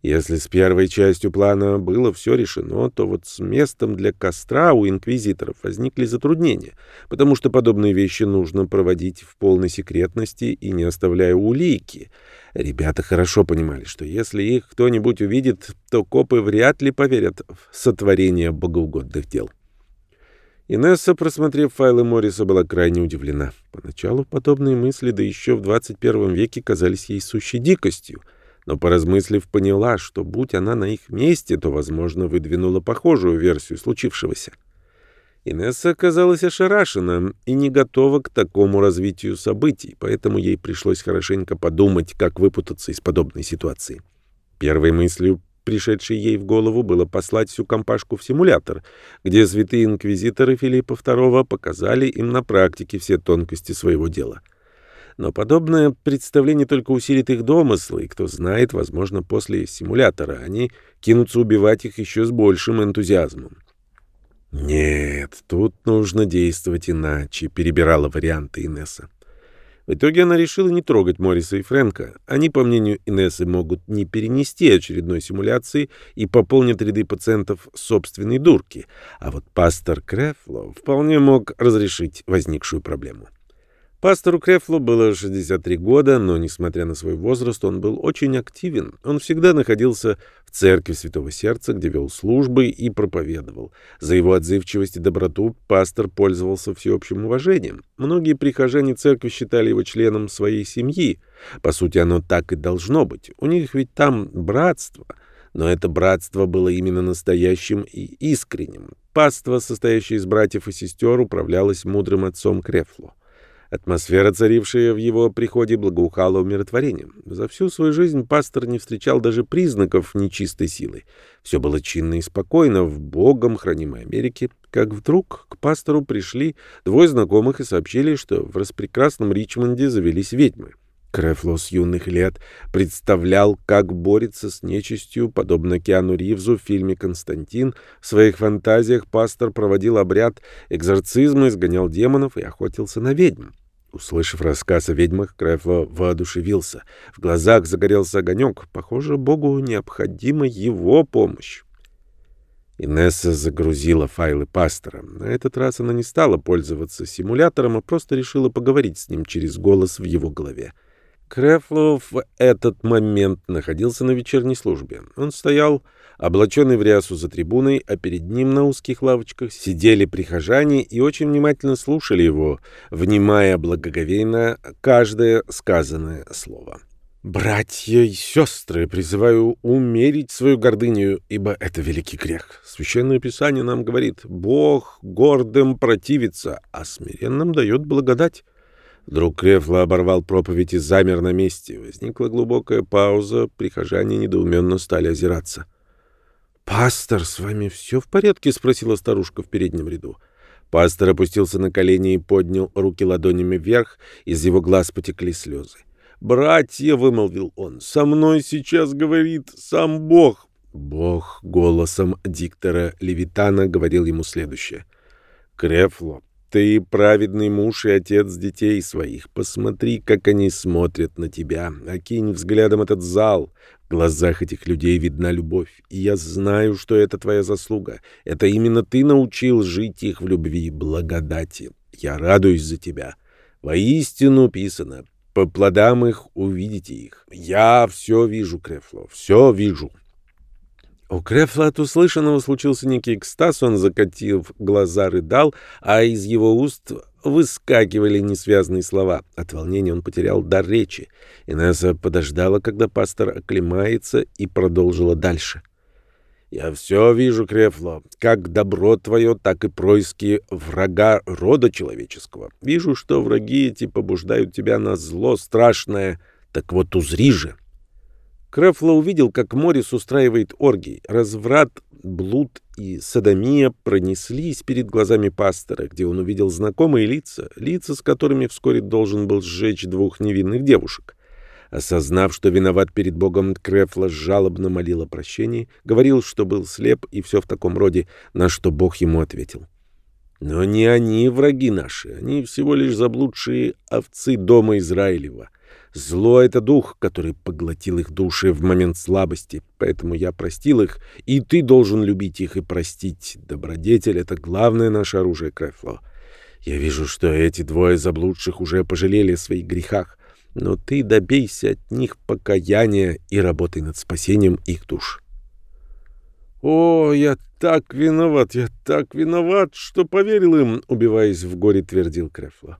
Если с первой частью плана было все решено, то вот с местом для костра у инквизиторов возникли затруднения, потому что подобные вещи нужно проводить в полной секретности и не оставляя улики. Ребята хорошо понимали, что если их кто-нибудь увидит, то копы вряд ли поверят в сотворение богоугодных дел. Инесса, просмотрев файлы Морриса, была крайне удивлена. Поначалу подобные мысли, да еще в 21 веке, казались ей сущей дикостью — но, поразмыслив, поняла, что, будь она на их месте, то, возможно, выдвинула похожую версию случившегося. Инесса оказалась ошарашена и не готова к такому развитию событий, поэтому ей пришлось хорошенько подумать, как выпутаться из подобной ситуации. Первой мыслью, пришедшей ей в голову, было послать всю компашку в симулятор, где святые инквизиторы Филиппа II показали им на практике все тонкости своего дела — но подобное представление только усилит их домыслы, и кто знает, возможно, после симулятора они кинутся убивать их еще с большим энтузиазмом. «Нет, тут нужно действовать иначе», — перебирала варианты Инесса. В итоге она решила не трогать Морриса и Фрэнка. Они, по мнению Инессы, могут не перенести очередной симуляции и пополнят ряды пациентов собственной дурки. А вот пастор Крефло вполне мог разрешить возникшую проблему. Пастору Крефлу было 63 года, но, несмотря на свой возраст, он был очень активен. Он всегда находился в церкви Святого Сердца, где вел службы и проповедовал. За его отзывчивость и доброту пастор пользовался всеобщим уважением. Многие прихожане церкви считали его членом своей семьи. По сути, оно так и должно быть. У них ведь там братство. Но это братство было именно настоящим и искренним. Паства, состоящая из братьев и сестер, управлялась мудрым отцом Крефло. Атмосфера, царившая в его приходе, благоухала умиротворением. За всю свою жизнь пастор не встречал даже признаков нечистой силы. Все было чинно и спокойно в богом хранимой Америке, как вдруг к пастору пришли двое знакомых и сообщили, что в распрекрасном Ричмонде завелись ведьмы. Крефло с юных лет представлял, как борется с нечистью, подобно Киану Ривзу в фильме «Константин». В своих фантазиях пастор проводил обряд экзорцизма, изгонял демонов и охотился на ведьм. Услышав рассказ о ведьмах, Крефло воодушевился. В глазах загорелся огонек. Похоже, Богу необходима его помощь. Инесса загрузила файлы пастора. На этот раз она не стала пользоваться симулятором, а просто решила поговорить с ним через голос в его голове. Крефло в этот момент находился на вечерней службе. Он стоял, облаченный в рясу за трибуной, а перед ним на узких лавочках сидели прихожане и очень внимательно слушали его, внимая благоговейно каждое сказанное слово. «Братья и сестры, призываю умерить свою гордыню, ибо это великий грех. Священное Писание нам говорит, Бог гордым противится, а смиренным дает благодать». Вдруг Крефло оборвал проповедь и замер на месте. Возникла глубокая пауза, прихожане недоуменно стали озираться. «Пастор, с вами все в порядке?» — спросила старушка в переднем ряду. Пастор опустился на колени и поднял руки ладонями вверх, из его глаз потекли слезы. «Братья!» — вымолвил он. «Со мной сейчас говорит сам Бог!» Бог голосом диктора Левитана говорил ему следующее. «Крефло, ты праведный муж и отец детей своих. Посмотри, как они смотрят на тебя. Окинь взглядом этот зал. Глазах этих людей видна любовь. И я знаю, что это твоя заслуга. Это именно ты научил жить их в любви, благодати. Я радуюсь за тебя. Воистину писано. По плодам их увидите их. Я все вижу, Крефло, все вижу. У Крефла от услышанного случился некий экстаз, он, закатив глаза, рыдал, а из его уст выскакивали несвязные слова. От волнения он потерял дар речи. Инесса подождала, когда пастор оклемается, и продолжила дальше. «Я все вижу, Крефло, как добро твое, так и происки врага рода человеческого. Вижу, что враги эти побуждают тебя на зло страшное, так вот узри же». Крефло увидел, как Морис устраивает оргии. Разврат, блуд и садомия пронеслись перед глазами пастора, где он увидел знакомые лица, лица, с которыми вскоре должен был сжечь двух невинных девушек. Осознав, что виноват перед Богом, Крефло жалобно молил о прощении, говорил, что был слеп и все в таком роде, на что Бог ему ответил. Но не они враги наши, они всего лишь заблудшие овцы дома Израилева. Зло — это дух, который поглотил их души в момент слабости, поэтому я простил их, и ты должен любить их и простить. Добродетель — это главное наше оружие, Крефло. Я вижу, что эти двое заблудших уже пожалели о своих грехах, но ты добейся от них покаяния и работай над спасением их душ. «О, я так виноват, я так виноват, что поверил им», — убиваясь в горе, твердил Крефло.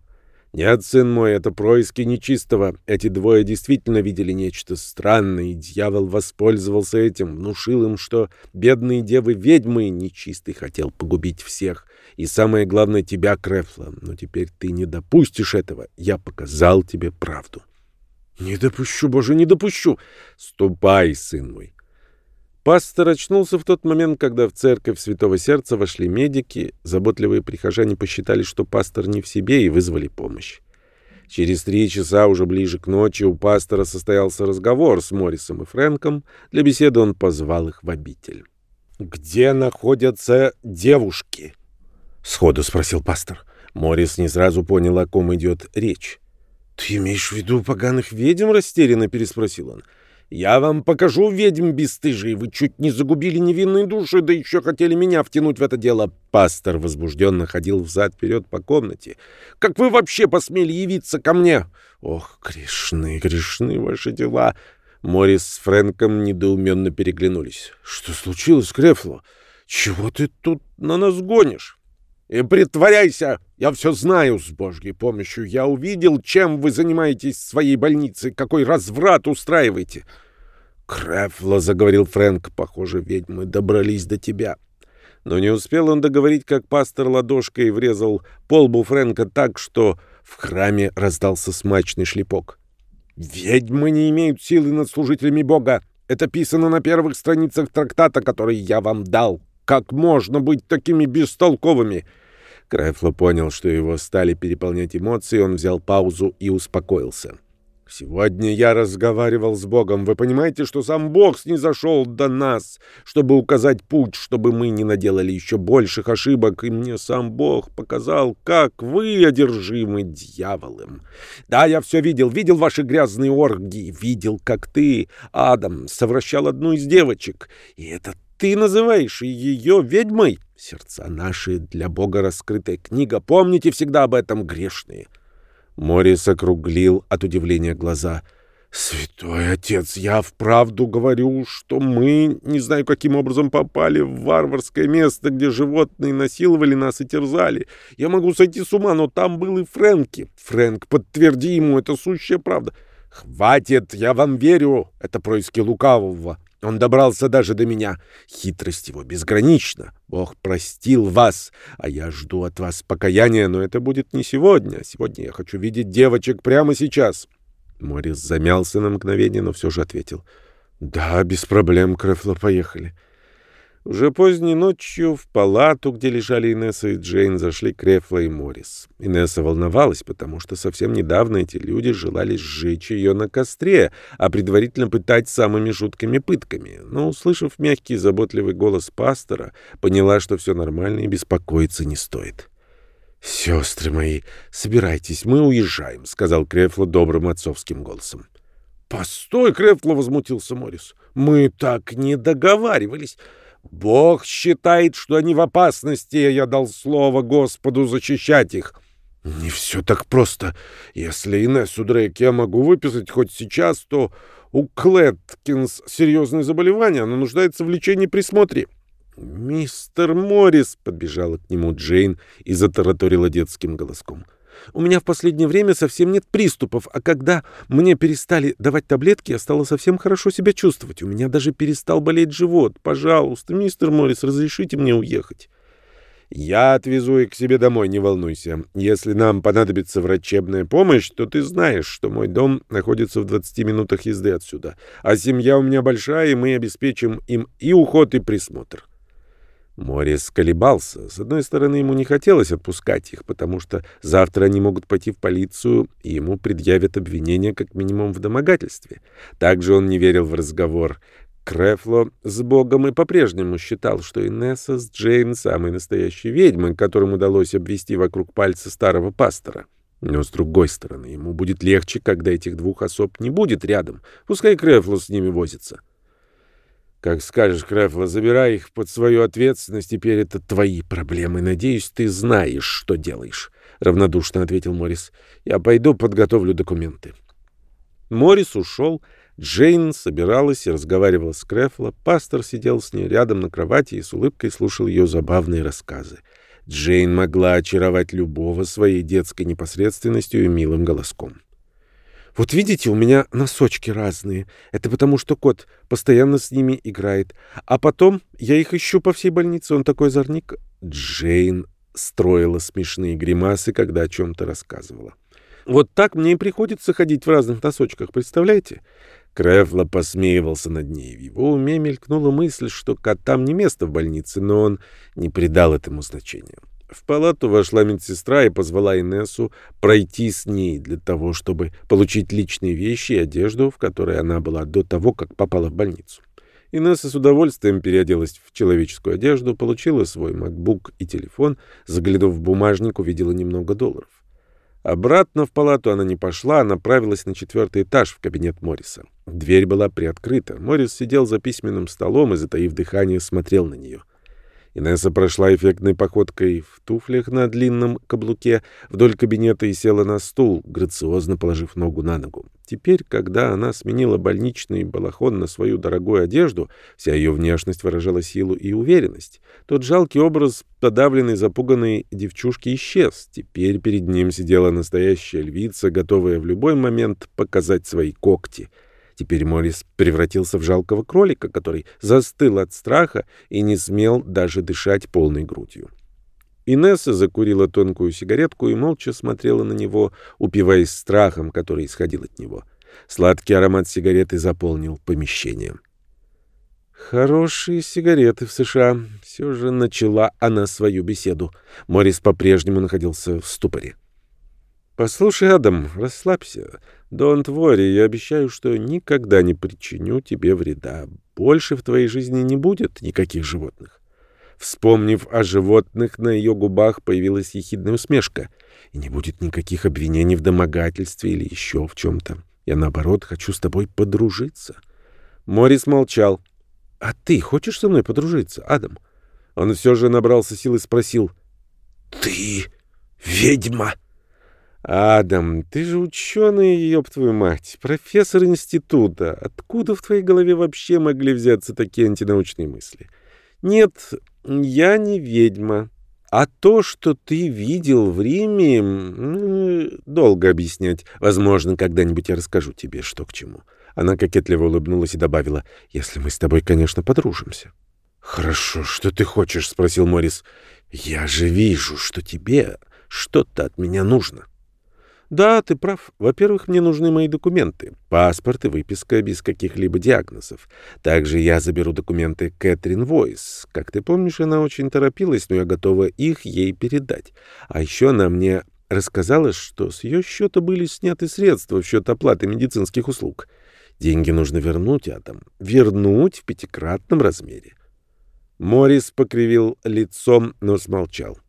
«Нет, сын мой, это происки нечистого. Эти двое действительно видели нечто странное, и дьявол воспользовался этим, внушил им, что бедные девы-ведьмы нечистый хотел погубить всех. И самое главное, тебя, Крефла. Но теперь ты не допустишь этого. Я показал тебе правду». «Не допущу, Боже, не допущу! Ступай, сын мой!» Пастор очнулся в тот момент, когда в церковь Святого Сердца вошли медики. Заботливые прихожане посчитали, что пастор не в себе, и вызвали помощь. Через три часа, уже ближе к ночи, у пастора состоялся разговор с Моррисом и Фрэнком. Для беседы он позвал их в обитель. «Где находятся девушки?» — сходу спросил пастор. Моррис не сразу понял, о ком идет речь. «Ты имеешь в виду поганых ведьм?» — растерянно переспросил он. «Я вам покажу, ведьм бесстыжие, вы чуть не загубили невинные души, да еще хотели меня втянуть в это дело». Пастор возбужденно ходил взад-вперед по комнате. «Как вы вообще посмели явиться ко мне?» «Ох, грешны, грешны ваши дела!» Морис с Фрэнком недоуменно переглянулись. «Что случилось, Крефло? Чего ты тут на нас гонишь?» «И притворяйся! Я все знаю с Божьей помощью. Я увидел, чем вы занимаетесь в своей больнице, какой разврат устраиваете. «Крефло», — заговорил Фрэнк, — «похоже, ведьмы добрались до тебя». Но не успел он договорить, как пастор ладошкой врезал полбу Фрэнка так, что в храме раздался смачный шлепок. «Ведьмы не имеют силы над служителями Бога. Это писано на первых страницах трактата, который я вам дал. Как можно быть такими бестолковыми?» Крайфло понял, что его стали переполнять эмоции, он взял паузу и успокоился. Сегодня я разговаривал с Богом. Вы понимаете, что сам Бог снизошел до нас, чтобы указать путь, чтобы мы не наделали еще больших ошибок, и мне сам Бог показал, как вы одержимы дьяволом. Да, я все видел, видел ваши грязные оргии, видел, как ты, Адам, совращал одну из девочек, и это ты называешь ее ведьмой? Сердца наши для Бога раскрытая книга. Помните всегда об этом, грешные. Морис округлил от удивления глаза. «Святой отец, я вправду говорю, что мы, не знаю, каким образом попали в варварское место, где животные насиловали нас и терзали. Я могу сойти с ума, но там был и Фрэнки. Фрэнк, подтверди ему, это сущая правда. Хватит, я вам верю, это происки лукавого. Он добрался даже до меня. Хитрость его безгранична. Бог простил вас, а я жду от вас покаяния, но это будет не сегодня. Сегодня я хочу видеть девочек прямо сейчас». Морис замялся на мгновение, но все же ответил. «Да, без проблем, Крефло, поехали». Уже поздней ночью в палату, где лежали Инесса и Джейн, зашли Крефла и Моррис. Инесса волновалась, потому что совсем недавно эти люди желали сжечь ее на костре, а предварительно пытать самыми жуткими пытками. Но, услышав мягкий заботливый голос пастора, поняла, что все нормально и беспокоиться не стоит. «Сестры мои, собирайтесь, мы уезжаем», — сказал Крефло добрым отцовским голосом. «Постой, Крефло!» — возмутился Моррис. «Мы так не договаривались». Бог считает, что они в опасности, и я дал слово Господу защищать их. Не все так просто. Если Инессу Дрейк я могу выписать хоть сейчас, то у Клэткинс серьезное заболевание, она нуждается в лечении присмотре. «Мистер Моррис!» — подбежала к нему Джейн и затараторила детским голоском. У меня в последнее время совсем нет приступов, а когда мне перестали давать таблетки, я стала совсем хорошо себя чувствовать. У меня даже перестал болеть живот. Пожалуйста, мистер Моррис, разрешите мне уехать. Я отвезу их к себе домой, не волнуйся. Если нам понадобится врачебная помощь, то ты знаешь, что мой дом находится в 20 минутах езды отсюда. А семья у меня большая, и мы обеспечим им и уход, и присмотр. Морис колебался. С одной стороны, ему не хотелось отпускать их, потому что завтра они могут пойти в полицию, и ему предъявят обвинение как минимум в домогательстве. Также он не верил в разговор. Крефло с Богом и по-прежнему считал, что Инесса с Джейн самые настоящие ведьмы, которым удалось обвести вокруг пальца старого пастора. Но, с другой стороны, ему будет легче, когда этих двух особ не будет рядом. Пускай Крефло с ними возится. Как скажешь, Крафла, забирай их под свою ответственность, теперь это твои проблемы. Надеюсь, ты знаешь, что делаешь, — равнодушно ответил Моррис. Я пойду подготовлю документы. Моррис ушел. Джейн собиралась и разговаривала с Крефло. Пастор сидел с ней рядом на кровати и с улыбкой слушал ее забавные рассказы. Джейн могла очаровать любого своей детской непосредственностью и милым голоском. Вот видите, у меня носочки разные. Это потому, что кот постоянно с ними играет. А потом я их ищу по всей больнице. Он такой озорник. Джейн строила смешные гримасы, когда о чем-то рассказывала. Вот так мне и приходится ходить в разных носочках, представляете? Крефло посмеивался над ней. В его уме мелькнула мысль, что котам не место в больнице, но он не придал этому значения. В палату вошла медсестра и позвала Инессу пройти с ней для того, чтобы получить личные вещи и одежду, в которой она была до того, как попала в больницу. Инесса с удовольствием переоделась в человеческую одежду, получила свой макбук и телефон, заглянув в бумажник, увидела немного долларов. Обратно в палату она не пошла, а направилась на четвертый этаж в кабинет Морриса. Дверь была приоткрыта. Моррис сидел за письменным столом и, затаив дыхание, смотрел на нее. Инесса прошла эффектной походкой в туфлях на длинном каблуке вдоль кабинета и села на стул, грациозно положив ногу на ногу. Теперь, когда она сменила больничный балахон на свою дорогую одежду, вся ее внешность выражала силу и уверенность. Тот жалкий образ подавленной, запуганной девчушки исчез. Теперь перед ним сидела настоящая львица, готовая в любой момент показать свои когти. Теперь Моррис превратился в жалкого кролика, который застыл от страха и не смел даже дышать полной грудью. Инесса закурила тонкую сигаретку и молча смотрела на него, упиваясь страхом, который исходил от него. Сладкий аромат сигареты заполнил помещение. Хорошие сигареты в США. Все же начала она свою беседу. Морис по-прежнему находился в ступоре. «Послушай, Адам, расслабься. Don't worry, я обещаю, что никогда не причиню тебе вреда. Больше в твоей жизни не будет никаких животных». Вспомнив о животных, на ее губах появилась ехидная усмешка. «И не будет никаких обвинений в домогательстве или еще в чем-то. Я, наоборот, хочу с тобой подружиться». Морис молчал. «А ты хочешь со мной подружиться, Адам?» Он все же набрался сил и спросил. «Ты ведьма?» «Адам, ты же ученый, ёб твою мать, профессор института. Откуда в твоей голове вообще могли взяться такие антинаучные мысли?» «Нет, я не ведьма. А то, что ты видел в Риме, ну, долго объяснять. Возможно, когда-нибудь я расскажу тебе, что к чему». Она кокетливо улыбнулась и добавила, «Если мы с тобой, конечно, подружимся». «Хорошо, что ты хочешь?» — спросил Морис. «Я же вижу, что тебе что-то от меня нужно». Да, ты прав. Во-первых, мне нужны мои документы. Паспорт и выписка без каких-либо диагнозов. Также я заберу документы Кэтрин Войс. Как ты помнишь, она очень торопилась, но я готова их ей передать. А еще она мне рассказала, что с ее счета были сняты средства в счет оплаты медицинских услуг. Деньги нужно вернуть, Адам. Вернуть в пятикратном размере. Морис покривил лицом, но смолчал.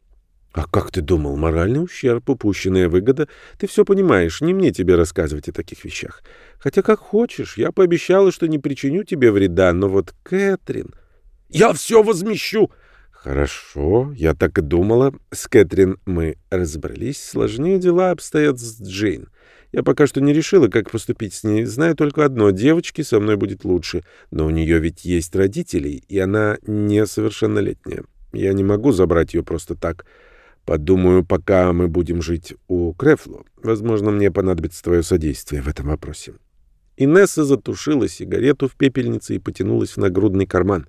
А как ты думал, моральный ущерб, упущенная выгода? Ты все понимаешь, не мне тебе рассказывать о таких вещах. Хотя как хочешь, я пообещала, что не причиню тебе вреда, но вот Кэтрин... Я все возмещу! Хорошо, я так и думала. С Кэтрин мы разобрались, сложнее дела обстоят с Джейн. Я пока что не решила, как поступить с ней. Знаю только одно — девочке со мной будет лучше. Но у нее ведь есть родители, и она несовершеннолетняя. Я не могу забрать ее просто так. Подумаю, пока мы будем жить у Крефло. Возможно, мне понадобится твое содействие в этом вопросе». Инесса затушила сигарету в пепельнице и потянулась в нагрудный карман.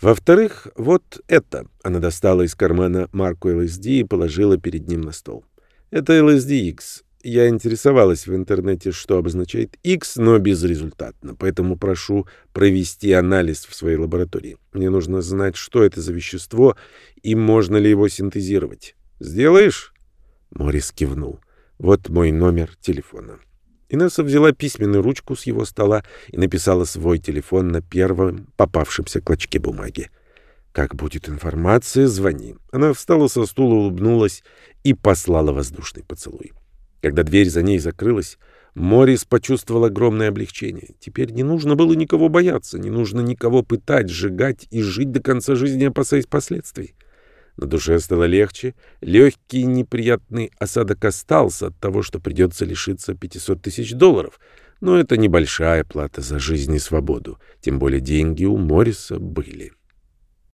Во-вторых, вот это. Она достала из кармана марку LSD и положила перед ним на стол. Это LSD-X. Я интересовалась в интернете, что обозначает X, но безрезультатно, поэтому прошу провести анализ в своей лаборатории. Мне нужно знать, что это за вещество и можно ли его синтезировать. Сделаешь? Морис кивнул. Вот мой номер телефона. Инесса взяла письменную ручку с его стола и написала свой телефон на первом попавшемся клочке бумаги. «Как будет информация, звони». Она встала со стула, улыбнулась и послала воздушный поцелуй. Когда дверь за ней закрылась, Морис почувствовал огромное облегчение. Теперь не нужно было никого бояться, не нужно никого пытать, сжигать и жить до конца жизни, опасаясь последствий. На душе стало легче. Легкий неприятный осадок остался от того, что придется лишиться 500 тысяч долларов. Но это небольшая плата за жизнь и свободу. Тем более деньги у Морриса были.